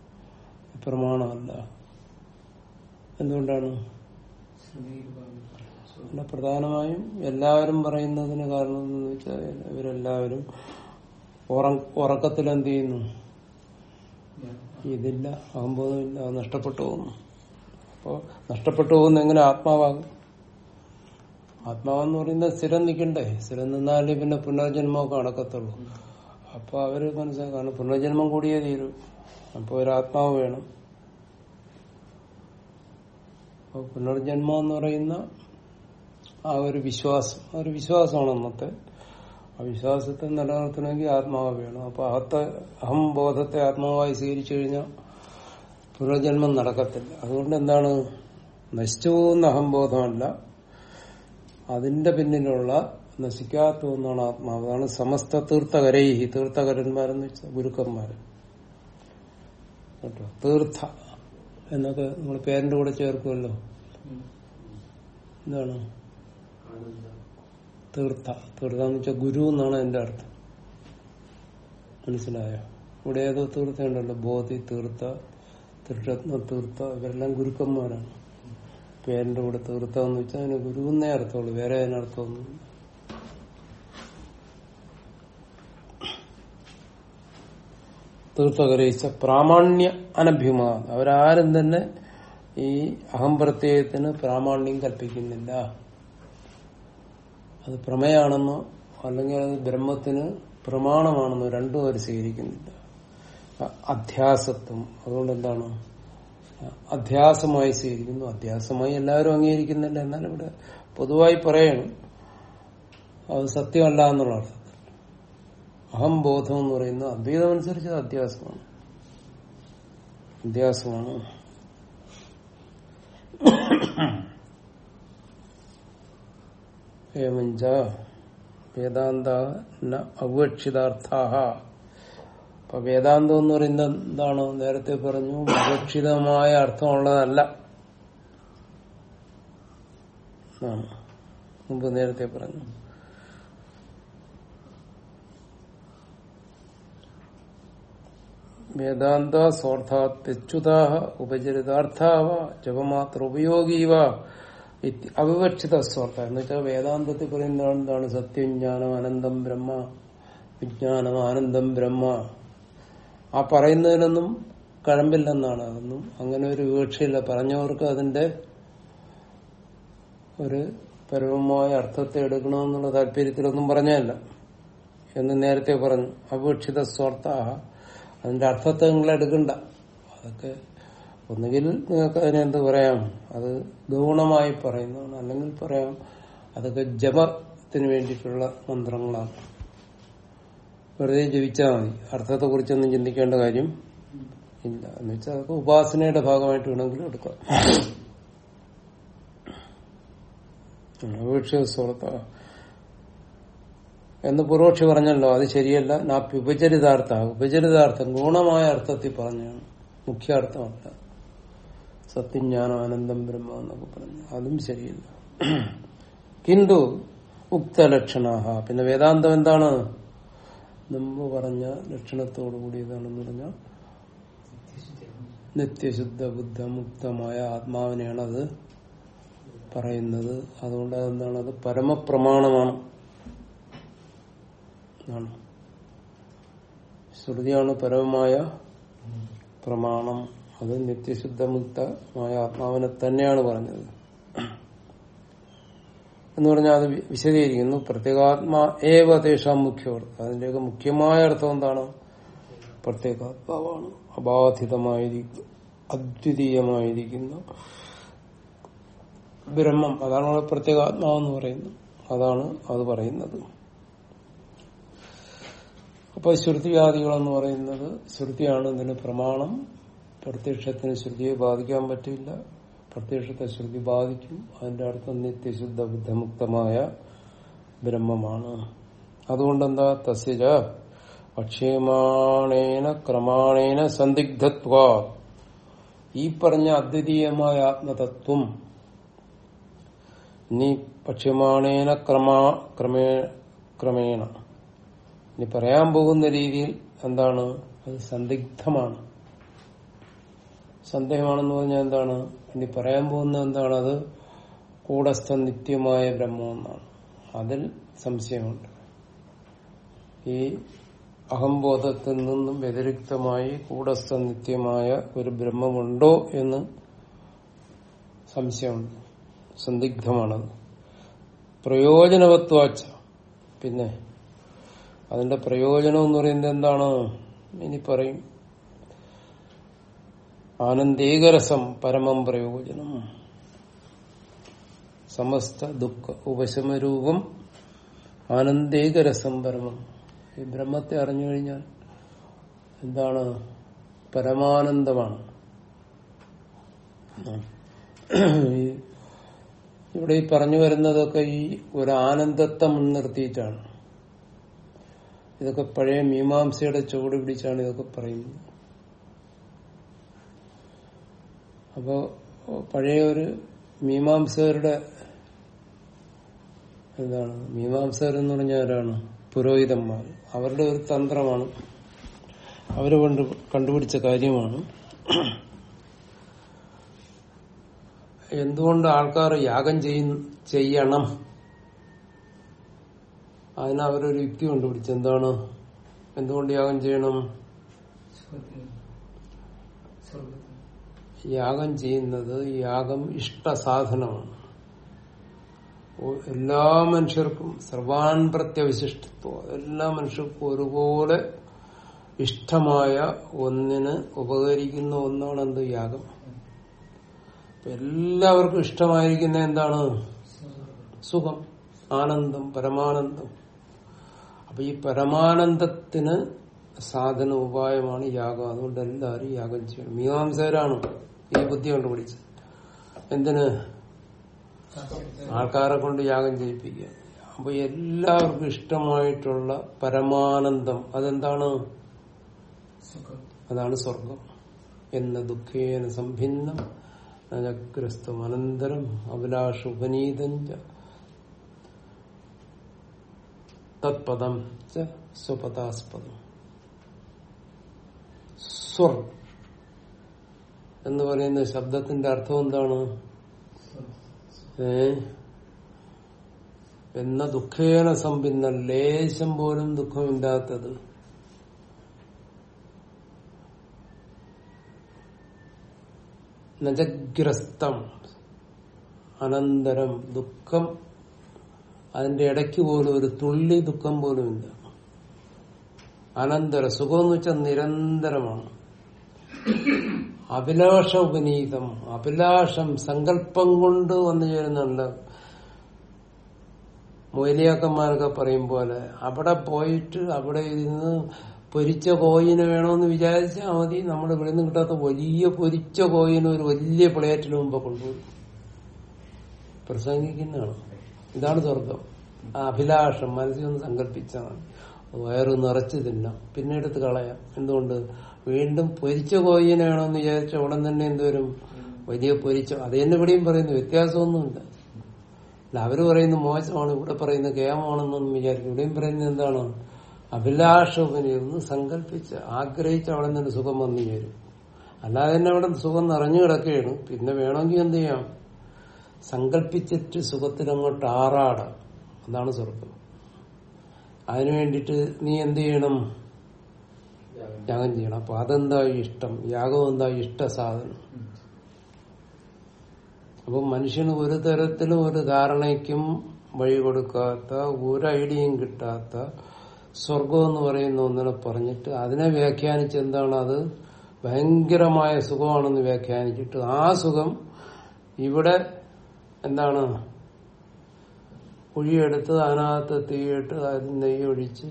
പ്രമാണമല്ല. എന്തുകൊണ്ടാണ്? പിന്നെ പ്രധാനമായും എല്ലാവരും പറയുന്നതിന് കാരണം എന്ന് വെച്ചാൽ ഇവരെല്ലാവരും ഉറ- ഉറക്കത്തിൽ എന്ത് ചെയ്യുന്നു? ഇതില്ല അഹംബോധമില്ല നഷ്ടപ്പെട്ടു പോകുന്നു. അപ്പോ നഷ്ടപ്പെട്ടു പോകുന്ന എങ്ങനെ ആത്മാവാകും? ആത്മാവെന്ന് പറയുന്നത് സ്ഥിരം നിൽക്കണ്ടേ? സ്ഥിരം നിന്നാലേ പിന്നെ പുനർജന്മമൊക്കെ നടക്കത്തുള്ളൂ. അപ്പൊ അവർ മനസ്സിലാക്കാണ് പുനർജന്മം കൂടിയേ തീരൂ. അപ്പൊ ഒരു ആത്മാവ് വേണം. അപ്പൊ പുനർജന്മം എന്ന് പറയുന്ന ആ ഒരു വിശ്വാസം ഒരു വിശ്വാസമാണ് അന്നത്തെ. ആ വിശ്വാസത്തെ നിലനിർത്തണമെങ്കിൽ ആത്മാവ് വേണം. അപ്പൊ അഹത്തെ അഹംബോധത്തെ ആത്മാവായി സ്വീകരിച്ചു കഴിഞ്ഞാൽ പുനർജന്മം നടക്കത്തില്ല. അതുകൊണ്ട് എന്താണ് നശിച്ചു പോകുന്ന അഹംബോധമല്ല. അതിന്റെ പിന്നിലുള്ള നശിക്കാത്ത ഒന്നാണ് ആത്മാവ്. അതാണ് സമസ്ത തീർത്ഥകരൈഹി തീർത്ഥകരന്മാരെന്ന് വെച്ചാൽ ഗുരുക്കന്മാര്. കേട്ടോ? തീർത്ഥ എന്നൊക്കെ നമ്മൾ പേരിന്റെ കൂടെ ചേർക്കുമല്ലോ എന്താണ്? തീർത്ഥ. തീർത്ഥ എന്ന് വെച്ചാൽ ഗുരു എന്നാണ് എന്റെ അർത്ഥം. മനസ്സിലായോ? ഇവിടെ ഏതോ തീർത്ഥ ഉണ്ടല്ലോ ബോധി തീർത്ഥ ത്രിരത്ന തീർത്ഥ ഇവരെല്ലാം ഗുരുക്കന്മാരാണ്. പേരിന്റെ കൂടെ തീർത്ഥ എന്ന് വെച്ചാൽ അതിന് ഗുരു എന്നേ അർത്ഥമുള്ളൂ വേറെ അതിനർത്ഥമൊന്നും തീർത്ഥകരയിച്ച പ്രാമാണ്യ അനഭ്യുമാ അവരാരും തന്നെ ഈ അഹംപ്രത്യയത്തിന് പ്രാമാണ്യം കൽപ്പിക്കുന്നില്ല. അത് പ്രമേയാണെന്നോ അല്ലെങ്കിൽ അത് ബ്രഹ്മത്തിന് പ്രമാണമാണെന്നോ രണ്ടും അവർ സ്വീകരിക്കുന്നില്ല. അധ്യാസത്വം. അതുകൊണ്ട് എന്താണ് അധ്യാസമായി സ്വീകരിക്കുന്നു. അധ്യാസമായി എല്ലാവരും അംഗീകരിക്കുന്നില്ല. എന്നാൽ ഇവിടെ പൊതുവായി പറയണം. അത് സത്യമല്ല എന്നുള്ള അർത്ഥത്തിൽ. അഹംബോധം എന്ന് പറയുന്നത് അദ്വൈതമനുസരിച്ച് അധ്യാസമാണ്. അധ്യാസമാണ്. വേദാന്ത അവക്ഷിതാർത്ഥാഹ അപ്പൊ വേദാന്തം എന്ന് പറയുന്നത് എന്താണ് നേരത്തെ പറഞ്ഞു വിവക്ഷിതമായ അർത്ഥമുള്ളതല്ല. മുമ്പ് നേരത്തെ പറഞ്ഞു. വേദാന്ത സ്വാർത്ഥാത്യച്യുതാഹ ഉപചരിതാർത്ഥാവ ജപമാത്ര ഉപയോഗീവ അവിവക്ഷിത സ്വാർത്ഥ. എന്ന് വെച്ചാൽ വേദാന്തത്തിൽ പറയുന്നതാണ് എന്താണ്? സത്യം ജ്ഞാനം അനന്തം ബ്രഹ്മ വിജ്ഞാനം ആനന്ദം ബ്രഹ്മ. ആ പറയുന്നതിനൊന്നും കഴമ്പില്ലെന്നാണ് അതൊന്നും അങ്ങനെ ഒരു വിവക്ഷയില്ല. പറഞ്ഞവർക്ക് അതിന്റെ ഒരു പരമമായ അർത്ഥത്തെ എടുക്കണമെന്നുള്ള താല്പര്യത്തിലൊന്നും പറഞ്ഞല്ല എന്ന് നേരത്തെ പറഞ്ഞു. അപേക്ഷിത സ്വാർത്ഥ. അതിന്റെ അർത്ഥത്തെ നിങ്ങൾ എടുക്കണ്ട. അതൊക്കെ ഒന്നുകിൽ നിങ്ങൾക്ക് അതിനെന്ത് പറയാം? അത് ഗൗണമായി പറയുന്നതാണ്. അല്ലെങ്കിൽ പറയാം അതൊക്കെ ജപത്തിന് വേണ്ടിയിട്ടുള്ള മന്ത്രങ്ങളാണ്. വെറുതെ ജപിച്ചാൽ മതി. അർത്ഥത്തെ കുറിച്ചൊന്നും ചിന്തിക്കേണ്ട കാര്യം ഇല്ല. എന്ന് വെച്ചാൽ അതൊക്കെ ഉപാസനയുടെ ഭാഗമായിട്ട് വേണമെങ്കിലും എടുക്കാം. എന്ന് പൂർവക്ഷി പറഞ്ഞല്ലോ അത് ശരിയല്ല. ഉപചരിതാർത്ഥ ഉപചരിതാർത്ഥം ഗുണമായ അർത്ഥത്തിൽ പറഞ്ഞാണ്. മുഖ്യാർത്ഥമല്ല. സത്യജ്ഞാനം ആനന്ദം ബ്രഹ്മ എന്നൊക്കെ പറഞ്ഞു. അതും ശരിയല്ല. കിന്തു ഉക്തലക്ഷണാഹ. പിന്നെ വേദാന്തം എന്താണ്? മുമ്പ് പറഞ്ഞ ലക്ഷണത്തോടു കൂടിയതാണെന്ന് പറഞ്ഞാൽ നിത്യശുദ്ധ ബുദ്ധ മുക്തമായ ആത്മാവിനെയാണ് അത് പറയുന്നത്. അതുകൊണ്ട് എന്താണ് അത് പരമപ്രമാണമാണ്. ശ്രുതിയാണ് പരമമായ പ്രമാണം. അത് നിത്യശുദ്ധമുക്തമായ ആത്മാവിനെ തന്നെയാണ് പറഞ്ഞത്. എന്ന് പറഞ്ഞാൽ അത് വിശദീകരിക്കുന്നു. പ്രത്യേകാത്മാ ഏവ തേഷാം മുഖ്യവർത്ഥം അതിന്റെയൊക്കെ മുഖ്യമായ അർത്ഥം എന്താണ്? പ്രത്യേകാത്മാവാണ്. അബാധിതമായിരിക്കും അദ്വിതീയമായിരിക്കുന്ന. ബ്രഹ്മം അതാണ് പ്രത്യേകാത്മാവെന്ന് പറയുന്നത് അതാണ് അത് പറയുന്നത്. അപ്പൊ ശ്രുതിവ്യാധികളെന്ന് പറയുന്നത് ശ്രുതിയാണ്. ഇതിന് പ്രമാണം. പ്രത്യക്ഷത്തിന് ശ്രുതിയെ ബാധിക്കാൻ പറ്റില്ല. പ്രത്യക്ഷത്തെ ശ്രുതി ബാധിക്കും. അതിന്റെ അർത്ഥം നിത്യശുദ്ധ ബുദ്ധമുക്തമായ ബ്രഹ്മമാണ്. അതുകൊണ്ടെന്താ? തസ്യജ അക്ഷേമാണേന ക്രമാണേന സന്ദിഗ്ധത്വ. ഈ പറഞ്ഞ അദ്വിതീയമായ ആത്മതത്വം നീ പക്ഷ്യമാണേന ക്രമാ ക്രമേ ക്രമേണ. ഇനി പറയാൻ പോകുന്ന രീതിയിൽ എന്താണ്? അത് സന്ദിഗ്ധമാണ്. സന്ദേഹമാണെന്ന് പറഞ്ഞാൽ എന്താണ്? ഇനി പറയാൻ പോകുന്ന എന്താണ്? അത് കൂടസ്ഥ നിത്യമായ ബ്രഹ്മം എന്നാണ് അതിൽ സംശയമുണ്ട്. ഈ അഹംബോധത്തിൽ നിന്നും വ്യതിരിക്തമായി കൂടസ്ഥ നിത്യമായ ഒരു ബ്രഹ്മമുണ്ടോ എന്ന് സംശയമുണ്ട്. സന്ദിഗ്ധമാണത്. പ്രയോജനവത്വാച്ച. പിന്നെ അതിന്റെ പ്രയോജനം എന്ന് പറയുന്നത് എന്താണ്? ഇനി പറയും. ആനന്ദേകരസം പരമം പ്രയോജനം. സമസ്ത ദുഃഖ ഉപശമരൂപം ആനന്ദീകരസം പരമം. ഈ ബ്രഹ്മത്തെ അറിഞ്ഞു കഴിഞ്ഞാൽ എന്താണ്? പരമാനന്ദമാണ്. ഇവിടെ ഈ പറഞ്ഞു വരുന്നതൊക്കെ ഈ ഒരു ആനന്ദത്തെ മുൻനിർത്തിയിട്ടാണ്. ഇതൊക്കെ പഴയ മീമാംസയുടെ ചുവട് പിടിച്ചാണ് ഇതൊക്കെ പറയുന്നത്. അപ്പോ പഴയ ഒരു മീമാംസകരുടെ എന്താണ്? മീമാംസകർ എന്ന് പറഞ്ഞാൽ ആരാണ്? പുരോഹിതന്മാർ. അവരുടെ ഒരു തന്ത്രമാണ്. അവർ കൊണ്ട് കണ്ടുപിടിച്ച കാര്യമാണ്. എന്തുകൊണ്ട് ആൾക്കാർ യാഗം ചെയ്യണം? അതിന് അവരൊരു യുക്തി കണ്ടുപിടിച്ചു. എന്താണ്? എന്തുകൊണ്ട് യാഗം ചെയ്യണം? യാഗം ചെയ്യുന്നത് യാഗം ഇഷ്ടസാധനമാണ്. എല്ലാ മനുഷ്യർക്കും സർവാൻ പ്രത്യവിശിഷ്ടത്വം എല്ലാ മനുഷ്യർക്കും ഒരുപോലെ ഇഷ്ടമായ ഒന്നിന് ഉപകരിക്കുന്ന ഒന്നാണ് എന്ത്? യാഗം. എല്ലാവർക്കും ഇഷ്ടമായിരിക്കുന്ന എന്താണ്? സുഖം ആനന്ദം പരമാനന്ദം. അപ്പൊ ഈ പരമാനന്ദത്തിന് സാധന ഉപായമാണ് യാഗം. അതുകൊണ്ട് എല്ലാവരും യാഗം ചെയ്യണം. മീമാംസകരാണ് ഈ ബുദ്ധി കണ്ടുപിടിച്ച് എന്തിന്? ആൾക്കാരെ കൊണ്ട് യാഗം ചെയ്യിപ്പിക്കുക. അപ്പൊ എല്ലാവർക്കും ഇഷ്ടമായിട്ടുള്ള പരമാനന്ദം അതെന്താണ്? അതാണ് സ്വർഗം. എന്ന ദുഃഖേന സംഭിന്നം നജഗ്രസ്തം അനന്തരം അഭിലാഷ ഉപനീത തത്പദം സ്വപദാസ്പദം. സ്വർ എന്ന് പറയുന്ന ശബ്ദത്തിന്റെ അർത്ഥം എന്താണ്? ഏ? എന്ന ദുഃഖേന സമ്പിന്ന ലേശം പോലും ദുഃഖമില്ലാത്തത്. നജഗ്രസ്തം അനന്തരം ദുഃഖം അതിന്റെ ഇടയ്ക്ക് പോലും ഒരു തുള്ളി ദുഃഖം പോലുമില്ല. അനന്തര സുഖം എന്ന് വെച്ചാൽ നിരന്തരമാണ്. അഭിലാഷ ഉപനീതം അഭിലാഷം സങ്കല്പം കൊണ്ട് വന്നു ചേരുന്നുണ്ട്. മൊയിലിയാക്കന്മാരൊക്കെ പറയും പോലെ അവിടെ പോയിട്ട് അവിടെ ഇരുന്ന് പൊരിച്ച കോയിന് വേണമെന്ന് വിചാരിച്ചാൽ മതി. നമ്മൾ ഇവിടെ നിന്ന് കിട്ടാത്ത വലിയ പൊരിച്ച കോയിന് ഒരു വലിയ പ്ലേറ്റിന് മുമ്പ് കൊണ്ടുപോയി. പ്രസംഗിക്കുന്നതാണ്. ഇതാണ് സ്വർഗം അഭിലാഷം മനസ്സിൽ ഒന്ന് സങ്കല്പിച്ചാണ് വയറ് നിറച്ച് തിന്നാം. പിന്നെ എടുത്ത് കളയാം. എന്തുകൊണ്ട്? വീണ്ടും പൊരിച്ച കോയിനെ വേണമെന്ന് വിചാരിച്ച ഉടൻ തന്നെ എന്തുവരും വലിയ പൊരിച്ച അത് തന്നെ ഇവിടെയും പറയുന്നു വ്യത്യാസമൊന്നുമില്ല. അല്ല അവർ പറയുന്ന മോശമാണ് ഇവിടെ പറയുന്നത് കേമാണെന്നൊന്നും വിചാരിക്കും ഇവിടെയും പറയുന്നത് എന്താണ്? അഭിലാഷോപനിയൊന്ന് സങ്കല്പിച്ച് ആഗ്രഹിച്ച് അവിടെ നിന്ന് സുഖം വന്നു ചേരും. അല്ലാതെ തന്നെ അവിടെ സുഖം നിറഞ്ഞു കിടക്കുകയാണ്. പിന്നെ വേണമെങ്കിൽ എന്ത് ചെയ്യാം? സങ്കല്പിച്ചിട്ട് സുഖത്തിനങ്ങോട്ട് ആറാടാം. അതാണ് സ്വർഗം. അതിനു വേണ്ടിയിട്ട് നീ എന്ത് ചെയ്യണം? യാഗം ചെയ്യണം. അപ്പൊ അതെന്താ ഇഷ്ടം? യാഗം എന്താ ഇഷ്ട സാധനം? അപ്പൊ മനുഷ്യന് ഒരു തരത്തിലും ഒരു ധാരണയ്ക്കും വഴി കൊടുക്കാത്ത ഒരു ഐഡിയയും കിട്ടാത്ത സ്വർഗം എന്ന് പറയുന്ന ഒന്നിനെ പറഞ്ഞിട്ട് അതിനെ വ്യാഖ്യാനിച്ച് എന്താണ് അത്? ഭയങ്കരമായ സുഖമാണെന്ന് വ്യാഖ്യാനിച്ചിട്ട് ആ സുഖം ഇവിടെ എന്താണ് കുഴിയെടുത്ത് അതിനകത്ത് തീയിട്ട് അതിൽ നെയ്യ് ഒഴിച്ച്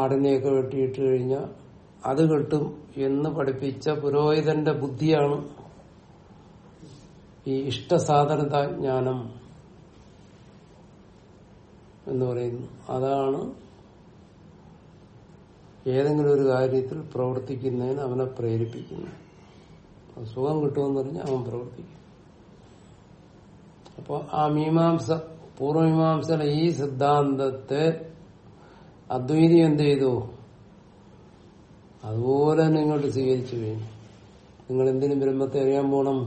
ആടിനെയൊക്കെ വെട്ടിയിട്ട് കഴിഞ്ഞാൽ അത് കിട്ടും എന്ന് പഠിപ്പിച്ച പുരോഹിതന്റെ ബുദ്ധിയാണ് ഈ ഇഷ്ടസാധനത ജ്ഞാനം എന്ന് പറയുന്നു. അതാണ് ഏതെങ്കിലും ഒരു കാര്യത്തിൽ പ്രവർത്തിക്കുന്നതിന് അവനെ പ്രേരിപ്പിക്കുന്നു സുഖം കിട്ടുമെന്ന് പറഞ്ഞാൽ അവൻ പ്രവർത്തിക്കും. അപ്പോൾ ആ മീമാംസ പൂർവമീമാംസയുടെ ഈ സിദ്ധാന്തത്തെ അദ്വൈതി എന്ത് ചെയ്തു? അതുപോലെ തന്നെ ഇങ്ങോട്ട് സ്വീകരിച്ചു കഴിഞ്ഞു നിങ്ങൾ എന്തിനും ബ്രഹ്മത്തെ അറിയാൻ പോണം?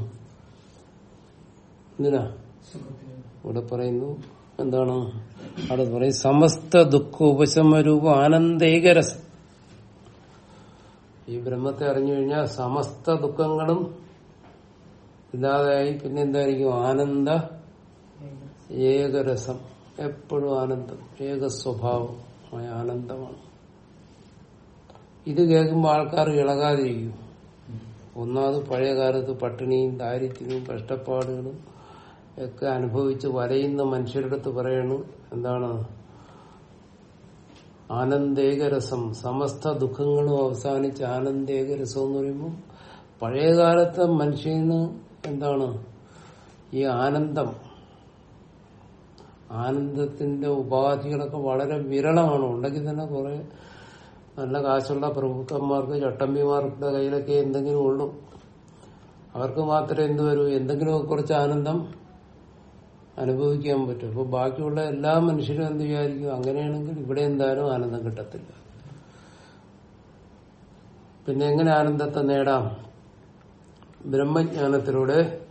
എന്തിനാ? ഇവിടെ പറയുന്നു എന്താണ്? അവിടെ പറയും സമസ്ത ദുഃഖ ഉപശമരൂപ ആനന്ദേകരസം ഈ ബ്രഹ്മത്തെ അറിഞ്ഞു കഴിഞ്ഞാൽ സമസ്ത ദുഃഖങ്ങളും ഇല്ലാതായി പിന്നെ എന്തായിരിക്കും? ആനന്ദ ഏകരസം എപ്പോഴും ആനന്ദം. ഏക സ്വഭാവമായ ആനന്ദമാണ്. ഇത് കേൾക്കുമ്പോൾ ആൾക്കാർ ഇളകാതിരിക്കും. ഒന്നാമത് പഴയ കാലത്ത് പട്ടിണിയും ദാരിദ്ര്യവും കഷ്ടപ്പാടുകളും ഒക്കെ അനുഭവിച്ച് വലയുന്ന മനുഷ്യരുടെ അടുത്ത് പറയണു എന്താണ്? ആനന്ദേകരസം സമസ്ത ദുഃഖങ്ങളും അവസാനിച്ച് ആനന്ദേകരസം എന്ന് പറയുമ്പോൾ പഴയകാലത്തെ മനുഷ്യന് എന്താണ്? ഈ ആനന്ദം ആനന്ദത്തിന്റെ ഉപാധികളൊക്കെ വളരെ വിരളമാണ്. ഉണ്ടെങ്കിൽ തന്നെ കുറെ നല്ല കാശുള്ള പ്രഭുക്കന്മാർക്ക് ചട്ടമ്പിമാരുടെ കയ്യിലൊക്കെ എന്തെങ്കിലും ഉള്ളു. അവർക്ക് മാത്രമേ എന്ത് വരൂ? എന്തെങ്കിലുമൊക്കെ കുറച്ച് ആനന്ദം അനുഭവിക്കാൻ പറ്റും. അപ്പൊ ബാക്കിയുള്ള എല്ലാ മനുഷ്യരും എന്ത് വിചാരിക്കും? അങ്ങനെയാണെങ്കിൽ ഇവിടെ എന്തായാലും ആനന്ദം കിട്ടത്തില്ല. പിന്നെ എങ്ങനെ ആനന്ദത്തെ നേടാം? ബ്രഹ്മജ്ഞാനത്തിലൂടെ.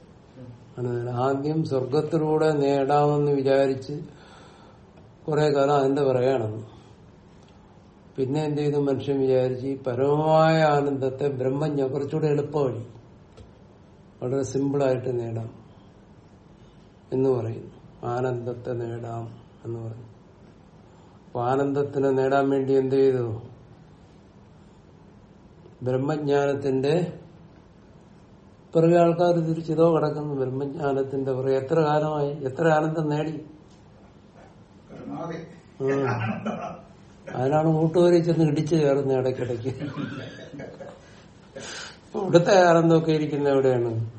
ആദ്യം സ്വർഗത്തിലൂടെ നേടാമെന്ന് വിചാരിച്ച് കുറെ കാലം അതിന്റെ പറയണം പിന്നെ എന്ത് ചെയ്തു? മനുഷ്യൻ വിചാരിച്ച് ഈ പരമമായ ആനന്ദത്തെ ബ്രഹ്മജ്ഞ കുറച്ചുകൂടെ എളുപ്പ വഴി വളരെ സിമ്പിളായിട്ട് നേടാം എന്ന് പറയുന്നു ആനന്ദത്തെ നേടാം എന്ന് പറഞ്ഞു അപ്പൊ ആനന്ദത്തിനെ നേടാൻ വേണ്ടി എന്ത് ചെയ്തു? ബ്രഹ്മജ്ഞാനത്തിന്റെ പിറകെ ആൾക്കാർ തിരിച്ചിതോ കിടക്കുന്നു. ബ്രഹ്മജ്ഞാനത്തിന്റെ പിറകെ എത്ര കാലമായി? എത്ര ആനന്ദം നേടി. അതിനാണ് കൂട്ടുകാരി ചെന്ന് ഇടിച്ചു കയറുന്ന ഇടയ്ക്കിടയ്ക്ക്. ഇവിടുത്തെ ആനന്ദമൊക്കെ ഇരിക്കുന്ന എവിടെയാണ്?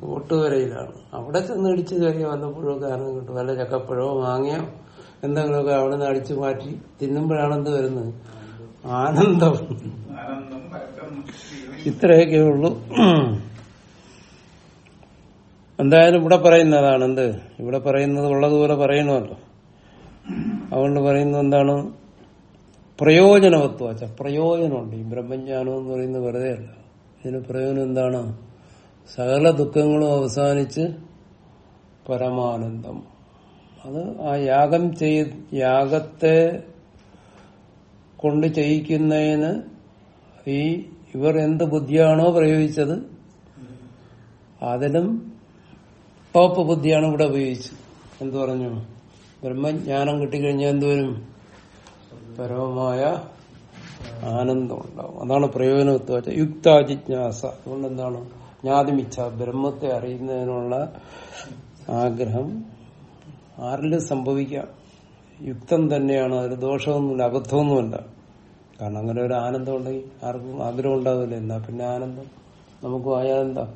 കൂട്ടുകരയിലാണ്. അവിടെ ചെന്ന് ഇടിച്ചു കയറിയ വല്ലപ്പോഴും ഒക്കെ ആനന്ദം കിട്ടും. വല്ല ചക്കപ്പഴമോ മാങ്ങയോ എന്തെങ്കിലുമൊക്കെ അവിടെ നിന്ന് അടിച്ചു മാറ്റി തിന്നുമ്പോഴാണ് എന്ത് വരുന്നത്? ആനന്ദം. ഇത്രയൊക്കെ ഉള്ളൂ. എന്തായാലും ഇവിടെ പറയുന്നതാണ് എന്ത് ഇവിടെ പറയുന്നത് ഉള്ളതുപോലെ പറയണമല്ലോ. അതുകൊണ്ട് പറയുന്നത് എന്താണ്? പ്രയോജനവത്വ. പ്രയോജനമുണ്ട്. ഈ ബ്രഹ്മജ്ഞാനം എന്ന് പറയുന്നത് വെറുതെ അല്ല. ഇതിന് പ്രയോജനം എന്താണ്? സകല ദുഃഖങ്ങളും അവസാനിച്ച് പരമാനന്ദം. അത് ആ യാഗം ചെയ് യാഗത്തെ കൊണ്ട് ചെയ്യിക്കുന്നതിന് ഈ ഇവർ എന്ത് ബുദ്ധിയാണോ പ്രയോഗിച്ചത് അതിലും ടോപ്പ് ബുദ്ധിയാണ് ഇവിടെ ഉപയോഗിച്ചത്. എന്തു പറഞ്ഞു? ബ്രഹ്മജ്ഞാനം കിട്ടിക്കഴിഞ്ഞാൽ എന്തുവരും പരമമായ ആനന്ദം ഉണ്ടാവും അതാണ് പ്രയോജനത്വ യുക്ത ജിജ്ഞാസ. അതുകൊണ്ട് എന്താണ് ജ്ഞാതിമിച്ച ബ്രഹ്മത്തെ അറിയുന്നതിനുള്ള ആഗ്രഹം ആരിലും സംഭവിക്കാം. യുക്തം തന്നെയാണ്. അതിൽ ദോഷമൊന്നുമില്ല. അബദ്ധമൊന്നുമില്ല. കാരണം അങ്ങനെ ഒരു ആനന്ദം ഉണ്ടെങ്കിൽ ആർക്കും ആഗ്രഹം ഉണ്ടാവില്ല. എന്നാ പിന്നെ ആനന്ദം? നമുക്കും ആയാലെന്താ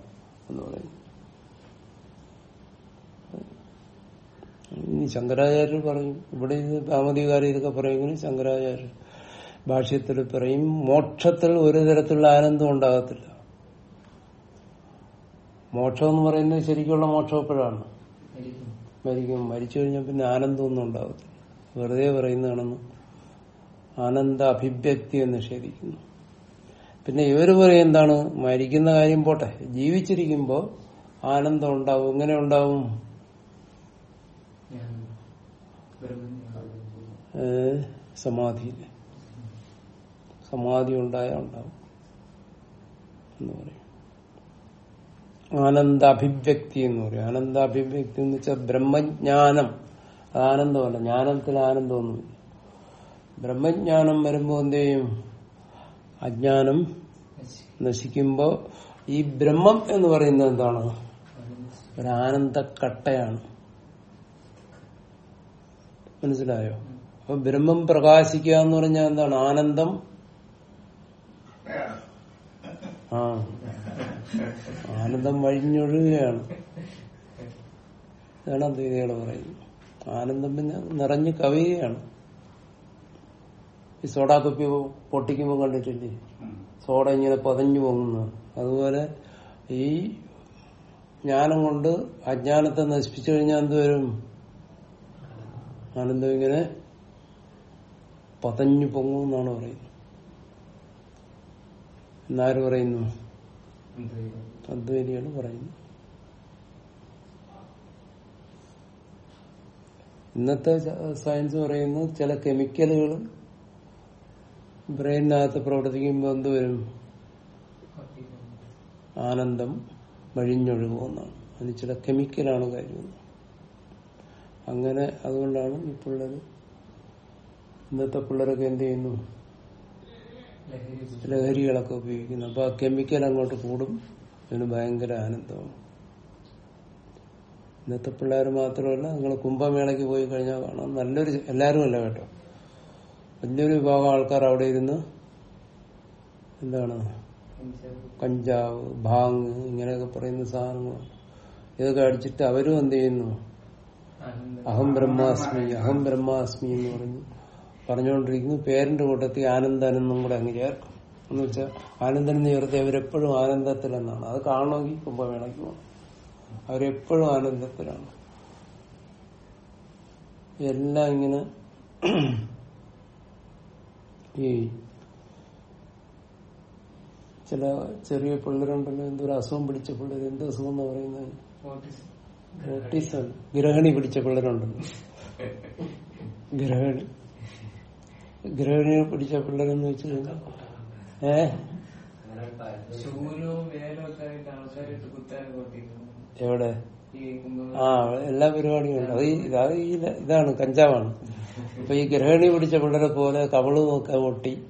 എന്ന് പറയും ശങ്കരാചാര്യർ പറയും. ഇവിടെ താമതികാരി ഇതൊക്കെ പറയുമെങ്കിൽ ശങ്കരാചാര്യർ ഭാഷ്യത്തിൽ പറയും മോക്ഷത്തിൽ ഒരു തരത്തിലുള്ള ആനന്ദം ഉണ്ടാകത്തില്ല. മോക്ഷം എന്ന് പറയുന്നത് ശരിക്കുള്ള മോക്ഷം എപ്പോഴാണ്?
മരിക്കും.
മരിച്ചു കഴിഞ്ഞാൽ പിന്നെ ആനന്ദമൊന്നും ഉണ്ടാകത്തില്ല. വെറുതെ പറയുന്നതാണെന്ന് ആനന്ദ അഭിവ്യക്തിയെ നിഷേധിക്കുന്നു പിന്നെ ഇവർ പറയും എന്താണ്? മരിക്കുന്ന കാര്യം പോട്ടെ. ജീവിച്ചിരിക്കുമ്പോൾ ആനന്ദം ഉണ്ടാവും. എങ്ങനെ ഉണ്ടാവും? സമാധിയിൽ സമാധി. ഉണ്ടായ ഉണ്ടാവും എന്ന് പറയും. ആനന്ദാഭിവ്യക്തി എന്ന് പറയും. ആനന്ദാഭിവ്യക്തി എന്ന് വെച്ചാൽ ബ്രഹ്മജ്ഞാനം. അത് ആനന്ദമല്ല ജ്ഞാനത്തിൽ ആനന്ദമൊന്നുമില്ല. ബ്രഹ്മജ്ഞാനം വരുമ്പോ എന്ത് ചെയ്യും? അജ്ഞാനം
നശിക്കും
നശിക്കുമ്പോ ഈ ബ്രഹ്മം എന്ന് പറയുന്നത് എന്താണ്? ഒരു ആനന്ദക്കട്ടയാണ് മനസ്സിലായോ? അപ്പൊ ബ്രഹ്മം പ്രകാശിക്കുക എന്ന് പറഞ്ഞാൽ എന്താണ്? ആനന്ദം? ആ. ആനന്ദം വഴിഞ്ഞൊഴുകുകയാണ് ഇതാണ് അദ്വൈതികൾ പറയുന്നത്. ആനന്ദം പിന്നെ നിറഞ്ഞു കവിയുകയാണ്. ഈ സോഡാ തൊപ്പി പൊട്ടിക്കുമ്പോൾ കണ്ടിട്ടില്ലേ? സോഡ ഇങ്ങനെ പതഞ്ഞു പോകുന്നു അതുപോലെ ഈ ജ്ഞാനം കൊണ്ട് അജ്ഞാനത്തെ നശിപ്പിച്ചു കഴിഞ്ഞാൽ എന്തുവരും ആനന്ദം ഇങ്ങനെ പതഞ്ഞു പൊങ്ങും എന്നാണ് പറയുന്നത്. എന്നാര് പറയുന്നു? അദ്വൈതിയാണ് പറയുന്നത്. ഇന്നത്തെ സയൻസ് പറയുന്നു ചില കെമിക്കലുകൾ ബ്രെയിനകത്ത് പ്രവർത്തിക്കുമ്പോൾ എന്ത് വരും? ആനന്ദം വഴിഞ്ഞൊഴുകുമെന്നാണ് അതിന് ചില കെമിക്കലാണ് കാര്യം അങ്ങനെ അതുകൊണ്ടാണ് ഈ പിള്ളേര് ഇന്നത്തെ പിള്ളേരൊക്കെ എന്ത് ചെയ്യുന്നു? ലഹരികളൊക്കെ ഉപയോഗിക്കുന്നു. അപ്പൊ ആ കെമിക്കൽ അങ്ങോട്ട് കൂടും. അതിന് ഭയങ്കര ആനന്ദമാണ് ഇന്നത്തെ പിള്ളേർ മാത്രമല്ല നിങ്ങൾ കുംഭമേളയ്ക്ക് പോയി കഴിഞ്ഞാൽ കാണാം. നല്ലൊരു എല്ലാവരും അല്ല കേട്ടോ. വലിയൊരു വിഭാഗം ആൾക്കാർ അവിടെ ഇരുന്ന് എന്താണ്? കഞ്ചാവ്. ഭാങ് ഇങ്ങനെയൊക്കെ പറയുന്ന സാധനങ്ങൾ ഇതൊക്കെ അടിച്ചിട്ട് അവരും എന്ത് ചെയ്യുന്നു? അഹം ബ്രഹ്മാസ്മി അഹം ബ്രഹ്മാസ്മി എന്ന് പറഞ്ഞു. പറഞ്ഞുകൊണ്ടിരിക്കുന്നു. പേരിന്റെ കൂട്ടത്തിൽ ആനന്ദനെന്നും കൂടെ അങ്ങ് ചേർക്കും എന്ന് വെച്ചാൽ ആനന്ദൻ ചേർത്ത് അവരെപ്പോഴും ആനന്ദത്തിലെന്നാണ്. അത് കാണണമെങ്കിൽ കുംഭമേളയ്ക്ക് പോകണം അവരെപ്പോഴും ആനന്ദത്തിലാണ്. എല്ലാം ഇങ്ങനെ ഈ ചില ചെറിയ പിള്ളേരുണ്ടല്ലോ എന്തൊരു അസുഖം പിടിച്ച പിള്ളേർ എന്ത് അസുഖം എന്ന് പറയുന്നത്. ഓട്ടിസം ഗ്രഹണി പിടിച്ച പിള്ളേരുണ്ടെന്ന് ഗ്രഹണി. ഗ്രഹണി പിടിച്ച പിള്ളേരെന്ന് വെച്ച് കഴിഞ്ഞാൽ ഏ എവിടെ? ആ എല്ലാ പരിപാടിയും ഉണ്ട്. അത് ഇതാണ് കഞ്ചാവാണ്. അപ്പൊ ഈ ഗ്രഹണി പിടിച്ച പിള്ളേരെ പോലെ കവളും ഒക്കെ ഒട്ടി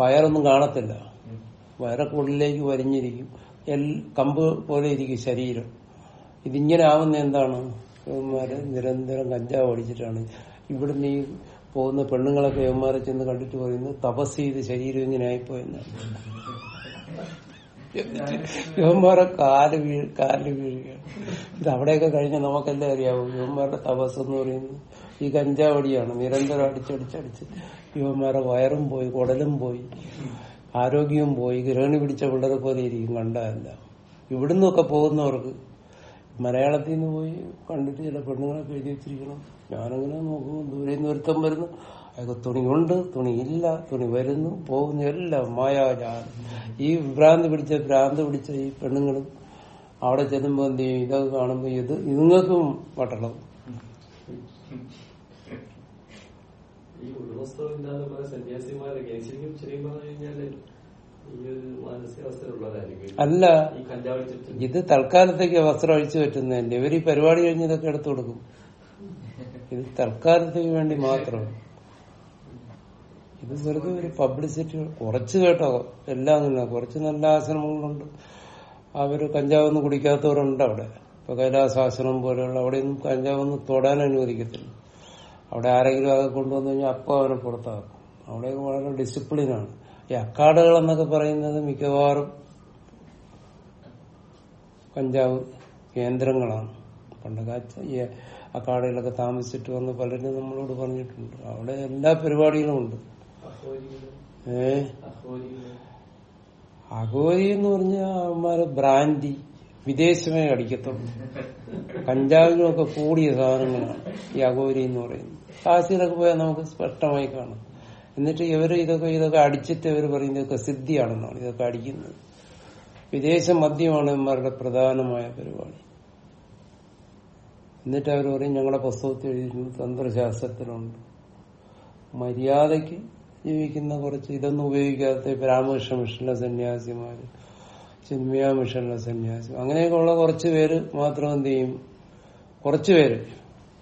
വയറൊന്നും കാണത്തില്ല. വയറൊക്കെ ഉള്ളിലേക്ക് വരിഞ്ഞിരിക്കും. എൽ- കമ്പ് പോലെ ഇരിക്കും ശരീരം. ഇതിങ്ങനെ ആവുന്ന എന്താണ്? ഇവന്മാര് നിരന്തരം കഞ്ചാവ് അടിച്ചിട്ടാണ്. ഇവിടുന്ന് ഈ പോകുന്ന പെണ്ണുങ്ങളൊക്കെ യവന്മാരെ ചെന്ന് കണ്ടിട്ട് പറയുന്നു തപസ് ചെയ്ത് ശരീരം ഇങ്ങനെ ആയിപ്പോയെന്നാണ് യുവന്മാരെ കാൽ വീഴ് കാൽ വീഴുകയാണ്. ഇത് അവിടെയൊക്കെ കഴിഞ്ഞാൽ നമുക്കെല്ലാം അറിയാവും. യുവന്മാരുടെ തപസ് എന്ന് പറയുന്നത് ഈ കഞ്ചാവടിയാണ്. നിരന്തരം അടിച്ചടിച്ചടിച്ച് യുവന്മാരെ വയറും പോയി കുടലും പോയി ആരോഗ്യവും പോയി. ഗ്രഹണി പിടിച്ച പിള്ളേരെ പോലെ ഇരിക്കും കണ്ടതല്ല ഇവിടുന്നൊക്കെ പോകുന്നവർക്ക് മലയാളത്തിൽ നിന്ന് പോയി കണ്ടിട്ട് ചില പെണ്ണുങ്ങളൊക്കെ എഴുതി വെച്ചിരിക്കണം. ഞാനങ്ങനെ നോക്കുമ്പോൾ ദൂരെ നിന്ന് ഒരുത്തം വരുന്നു. അയാൾക്ക് തുണിയുണ്ട്. തുണിയില്ല. തുണി വരുന്നു. പോകുന്നു. എല്ലാം മായാജാലം. ഈ ഭ്രാന്ത് പിടിച്ച ഭ്രാന്ത് പിടിച്ച ഈ പെണ്ണുങ്ങളും അവിടെ ചെല്ലുമ്പോ എന്ത് ചെയ്യും? ഇതൊക്കെ കാണുമ്പോ ഇത് ഇതുങ്ങൾക്കും വട്ടണം
ഈ ഉടമസ്ഥമില്ലാതെ പല സന്യാസിമാരൊക്കെ ശരിക്കും ശരിക്കും പറഞ്ഞു കഴിഞ്ഞാൽ
അല്ല ഇത് തൽക്കാലത്തേക്ക് വസ്ത്രം അഴിച്ചു പറ്റുന്നതന്നെ ഇവർ ഈ പരിപാടി കഴിഞ്ഞ് ഇതൊക്കെ എടുത്തു കൊടുക്കും. ഇത് തൽക്കാലത്തേക്ക് വേണ്ടി മാത്രം. ഇത് വെറുതെ ഒരു പബ്ലിസിറ്റി കുറച്ച് കേട്ടോ. എല്ലാം അങ്ങനെ കുറച്ച് നല്ല ആശ്രമങ്ങളുണ്ട്. അവർ കഞ്ചാവൊന്നും കുടിക്കാത്തവരുണ്ട് അവിടെ. ഇപ്പൊ കൈലാസാശ്രമം പോലെയുള്ള അവിടെയൊന്നും കഞ്ചാവൊന്നും തൊടാൻ അനുവദിക്കത്തില്ല. അവിടെ ആരെങ്കിലും അതൊക്കെ കൊണ്ടുവന്നു കഴിഞ്ഞാൽ അപ്പം അവനെ പുറത്താക്കും. അവിടെയൊക്കെ വളരെ ഡിസിപ്ലിനാണ്. ഈ അക്കാടുകൾ എന്നൊക്കെ പറയുന്നത് മിക്കവാറും കഞ്ചാവ് കേന്ദ്രങ്ങളാണ്. പണ്ടൊക്കെ ഈ അക്കാടുകളൊക്കെ താമസിച്ചിട്ട് വന്ന് പലരും നമ്മളോട് പറഞ്ഞിട്ടുണ്ട്. അവിടെ എല്ലാ പരിപാടികളും ഉണ്ട്. ഏ? അഗോരി എന്ന് പറഞ്ഞാൽ അവന്മാര് ബ്രാൻഡി വിദേശമേ അടിക്കത്തുള്ളൂ. കഞ്ചാവിനൊക്കെ കൂടിയ സാധനങ്ങളാണ് ഈ അഗോരി എന്ന് പറയുന്നത്. കാശിയിലൊക്കെ പോയാൽ നമുക്ക് സ്പഷ്ടമായി കാണാം. എന്നിട്ട് ഇവർ ഇതൊക്കെ ഇതൊക്കെ അടിച്ചിട്ട് ഇവർ പറയുന്നത് ഇതൊക്കെ സിദ്ധിയാണെന്നാണ് ഇതൊക്കെ അടിക്കുന്നത്. വിദേശ മദ്യമാണ് ഇവന്മാരുടെ പ്രധാനമായ പരിപാടി. എന്നിട്ട് അവർ പറയും ഞങ്ങളുടെ പുസ്തകത്തിൽ എഴുതിയിട്ടുണ്ട് തന്ത്രശാസ്ത്രത്തിലുണ്ട്. മര്യാദയ്ക്ക് ജീവിക്കുന്ന കുറച്ച് ഇതൊന്നും ഉപയോഗിക്കാത്ത രാമകൃഷ്ണ മിഷനിലെ സന്യാസിമാര് ചിന്മയ മിഷനിലെ സന്യാസി അങ്ങനെയൊക്കെ ഉള്ള കുറച്ച് പേര് മാത്രം എന്ത് ചെയ്യും? കുറച്ച് പേര്.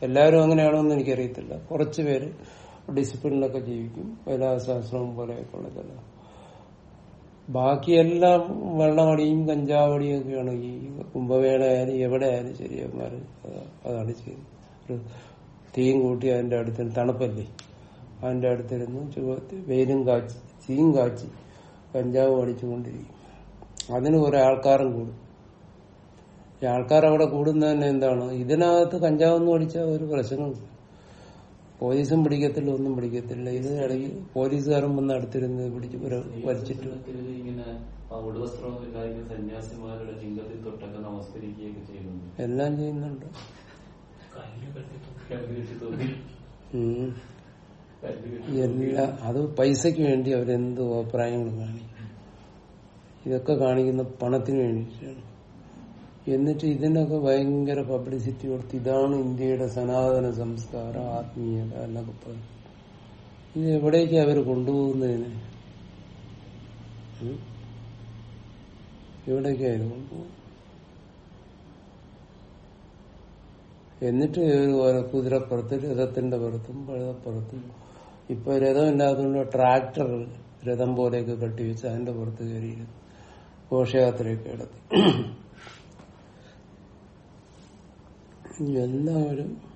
എല്ലാവരും അങ്ങനെയാണോന്ന് എനിക്കറിയത്തില്ല. കുറച്ച് പേര് ഡിസിപ്ലിനിലൊക്കെ ജീവിക്കും. കൈലാസാശ്രമം പോലെയൊക്കെ ഉള്ള ചില ബാക്കിയെല്ലാം വെള്ളമടിയും കഞ്ചാവടിയും ഒക്കെയാണ് ഈ കുംഭമേള ആയാലും എവിടെ ആയാലും ശരി അതാണ് ചെയ്യുന്നത്. തീയും കൂട്ടി അതിന്റെ അടുത്ത് തണുപ്പല്ലേ? അതിന്റെ അടുത്തിരുന്ന് വെയിലും കാച്ചി തീയും കാച്ചി കഞ്ചാവ് അടിച്ചുകൊണ്ടിരിക്കും. അതിന് കുറെ ആൾക്കാരും കൂടും. ഈ ആൾക്കാർ അവിടെ കൂടുന്നതന്നെ എന്താണ്? ഇതിനകത്ത് കഞ്ചാവൊന്നും അടിച്ചാൽ ഒരു പ്രശ്നമില്ല പോലീസും പിടിക്കത്തില്ല ഒന്നും പിടിക്കത്തില്ല. ഇത് ഇടയ്ക്ക് പോലീസുകാരും വന്ന് അടുത്തിരുന്ന് പിടിച്ച് വലിച്ചിട്ട്. എല്ലാം ചെയ്യുന്നുണ്ട്. എല്ലാ അത് പൈസക്ക് വേണ്ടി അവരെന്തോ അഭിപ്രായങ്ങളും കാണിക്കും ഇതൊക്കെ കാണിക്കുന്ന പണത്തിന് വേണ്ടിയിട്ടാണ്. എന്നിട്ട് ഇതിനൊക്കെ ഭയങ്കര പബ്ലിസിറ്റി കൊടുത്ത് ഇതാണ് ഇന്ത്യയുടെ സനാതന സംസ്കാരം ആത്മീയത എന്നൊക്കെ പറഞ്ഞു. ഇത് എവിടേക്ക് അവർ കൊണ്ടുപോകുന്നതിന്? എവിടേക്ക് അവർ കൊണ്ടുപോകും എന്നിട്ട് ഒരു കുതിരപ്പുറത്ത് രഥത്തിന്റെ പുറത്തും പഴുതപ്പുറത്തും ഇപ്പൊ രഥമില്ലാത്തതുകൊണ്ട് ട്രാക്ടർ രഥം പോലെയൊക്കെ കെട്ടിവെച്ച് അതിന്റെ പുറത്ത് കയറി ഘോഷയാത്രയൊക്കെ നടത്തി. എല്ലാവരും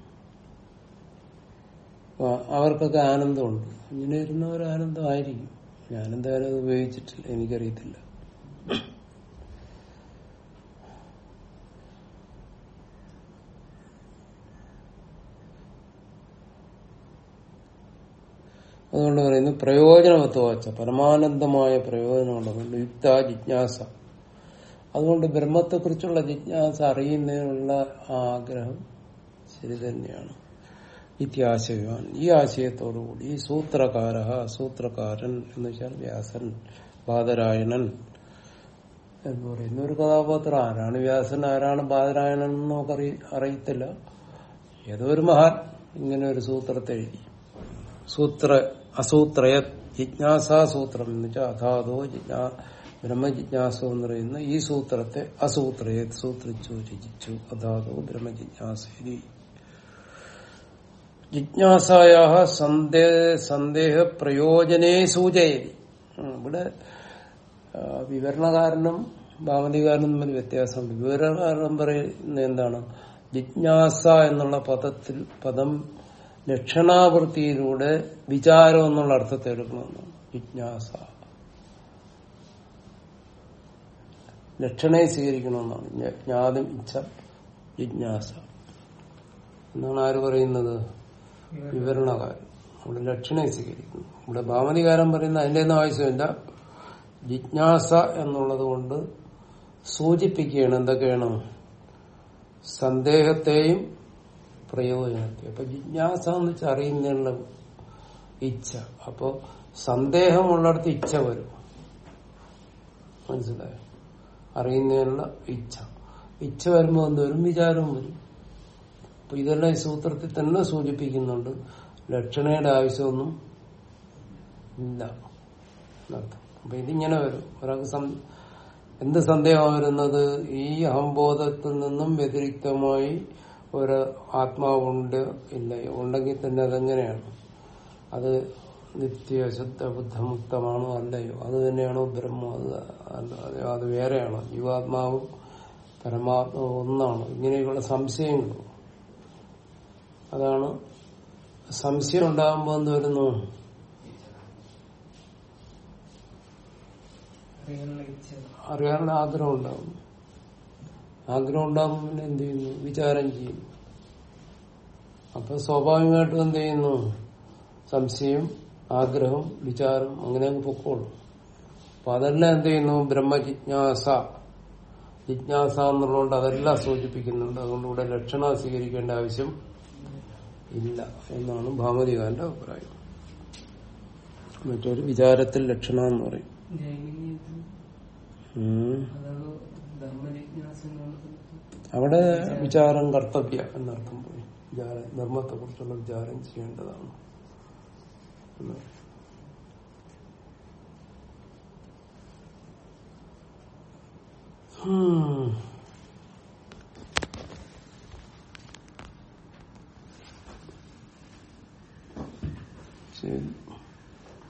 അവർക്കൊക്കെ ആനന്ദമുണ്ട്. ഇങ്ങനെ ഇരുന്നവർ ആനന്ദമായിരിക്കും ഞാനെന്തായാലും അത് ഉപയോഗിച്ചിട്ടില്ല. എനിക്കറിയത്തില്ല. അതുകൊണ്ട് പറയുന്നു പ്രയോജനവത്വച്ച പരമാനന്ദമായ പ്രയോജനമുള്ളതുകൊണ്ട് യുക്ത ജിജ്ഞാസ. അതുകൊണ്ട് ബ്രഹ്മത്തെക്കുറിച്ചുള്ള ജിജ്ഞാസ അറിയുന്നതിനുള്ള ആഗ്രഹം ശരി തന്നെയാണ്. ഇത്യാശയവാൻ ഈ ആശയത്തോടുകൂടി സൂത്രകാര സൂത്രകാരൻ എന്ന് വെച്ചാൽ വ്യാസൻ ബാദരായണൻ എന്ന് പറയുന്ന ഒരു കഥാപാത്രം. ആരാണ് വ്യാസൻ ആരാണ് ബാദരായണൻ എന്ന് നമുക്കറിയ അറിയത്തില്ല. ഏതോ ഒരു മഹാൻ ഇങ്ങനെ ഒരു സൂത്രത്തെ എഴുതി. സൂത്ര അസൂത്രയ ജിജ്ഞാസാസൂത്രം എന്ന് വെച്ചാൽ അഥാതോ ജിജ്ഞാ ബ്രഹ്മജിജ്ഞാസ എന്ന് പറയുന്ന ഈ സൂത്രത്തെ അസൂത്രയെ സൂത്രിച്ചു രചിച്ചു അതാതോ ബ്രഹ്മജിജ്ഞാസേരി ജിജ്ഞാസായ സന്ദേഹ പ്രയോജനേ സൂചയതി. ഇവിടെ വിവരണകാരനും ഭാവനികാരനും തമ്മിൽ വ്യത്യാസം വിവരണകാരനം പറയുന്നത് എന്താണ്? ജിജ്ഞാസ എന്നുള്ള പദത്തിൽ പദം ലക്ഷണാവൃത്തിയിലൂടെ വിചാരം എന്നുള്ള അർത്ഥത്തെ എടുക്കണമെന്ന് ജിജ്ഞാസ. ലക്ഷണയെ സ്വീകരിക്കണമെന്നാണ്. ജ്ഞ- ജ്ഞാതം ഇച്ഛ ജിജ്ഞാസ. എന്നാണ് ആര് പറയുന്നത്? വിവരണകാരൻ. അവിടെ ലക്ഷണയെ സ്വീകരിക്കുന്നു. ഇവിടെ ഭാമതികാരൻ പറയുന്ന അതിന്റെ ഒന്നും ആവശ്യമില്ല. ജിജ്ഞാസ എന്നുള്ളത് കൊണ്ട് സൂചിപ്പിക്കുകയാണ് എന്തൊക്കെയാണ്? സന്ദേഹത്തെയും പ്രയോജനത്തെയും. അപ്പൊ ജിജ്ഞാസ എന്ന് വെച്ചാൽ അറിയുന്നതിനുള്ള ഇച്ഛ. അപ്പോ സന്ദേഹമുള്ളിടത്ത് ഇച്ഛ വരും. മനസ്സിലായോ? അറിയുന്നതിനുള്ള ഇച്ഛ. ഇച്ഛ വരുമ്പോൾ എന്തോരും വിചാരവും വരും. അപ്പൊ ഇതെല്ലാം ഈ സൂത്രത്തിൽ തന്നെ സൂചിപ്പിക്കുന്നുണ്ട്. ലക്ഷണയുടെ ആവശ്യമൊന്നും ഇല്ല. അപ്പൊ ഇതിങ്ങനെ വരും. ഒരാൾക്ക് എന്ത് സന്ദേഹം വരുന്നത്? ഈ അഹംബോധത്തിൽ നിന്നും വ്യതിരിക്തമായി ഒരു ആത്മാവുണ്ട് ഇല്ല. ഉണ്ടെങ്കിൽ തന്നെ അതെങ്ങനെയാണ്? അത് നിത്യ ശുദ്ധ ബുദ്ധമുക്തമാണോ അല്ലയോ? അത് തന്നെയാണോ ബ്രഹ്മം? അത് അല്ല അത് വേറെയാണോ. ജീവാത്മാവും പരമാത്മാവും ഒന്നാണോ. ഇങ്ങനെയുള്ള സംശയങ്ങൾ. അതാണ് സംശയം ഉണ്ടാകുമ്പോൾ എന്ത് വരുന്നു?
അറിയാനുള്ള
ആഗ്രഹം ഉണ്ടാകും ആഗ്രഹം ഉണ്ടാകുമ്പോൾ പിന്നെ എന്ത് ചെയ്യുന്നു? വിചാരം ചെയ്യും അപ്പൊ സ്വാഭാവികമായിട്ടും എന്ത് ചെയ്യുന്നു? സംശയം ആഗ്രഹം വിചാരം അങ്ങനെ അങ്ങ് പൊക്കോളും. അപ്പൊ അതെല്ലാം എന്ത് ചെയ്യുന്നു? ബ്രഹ്മജിജ്ഞാസ. ജിജ്ഞാസ എന്നുള്ളതുകൊണ്ട് അതെല്ലാം സൂചിപ്പിക്കുന്നുണ്ട്. അതുകൊണ്ട് ഇവിടെ ലക്ഷണ സ്വീകരിക്കേണ്ട ആവശ്യം ഇല്ല എന്നാണ് ഭാമതികാരന്റെ അഭിപ്രായം. മറ്റൊരു വിചാരത്തിൽ ലക്ഷണ എന്ന് പറയും. അവിടെ വിചാരം കർത്തവ്യ എന്നർത്ഥം പോയി. വിചാരം ധർമ്മത്തെ കുറിച്ചുള്ള വിചാരം ചെയ്യേണ്ടതാണ്. എന്ന് പറയും. ഉം. ശരി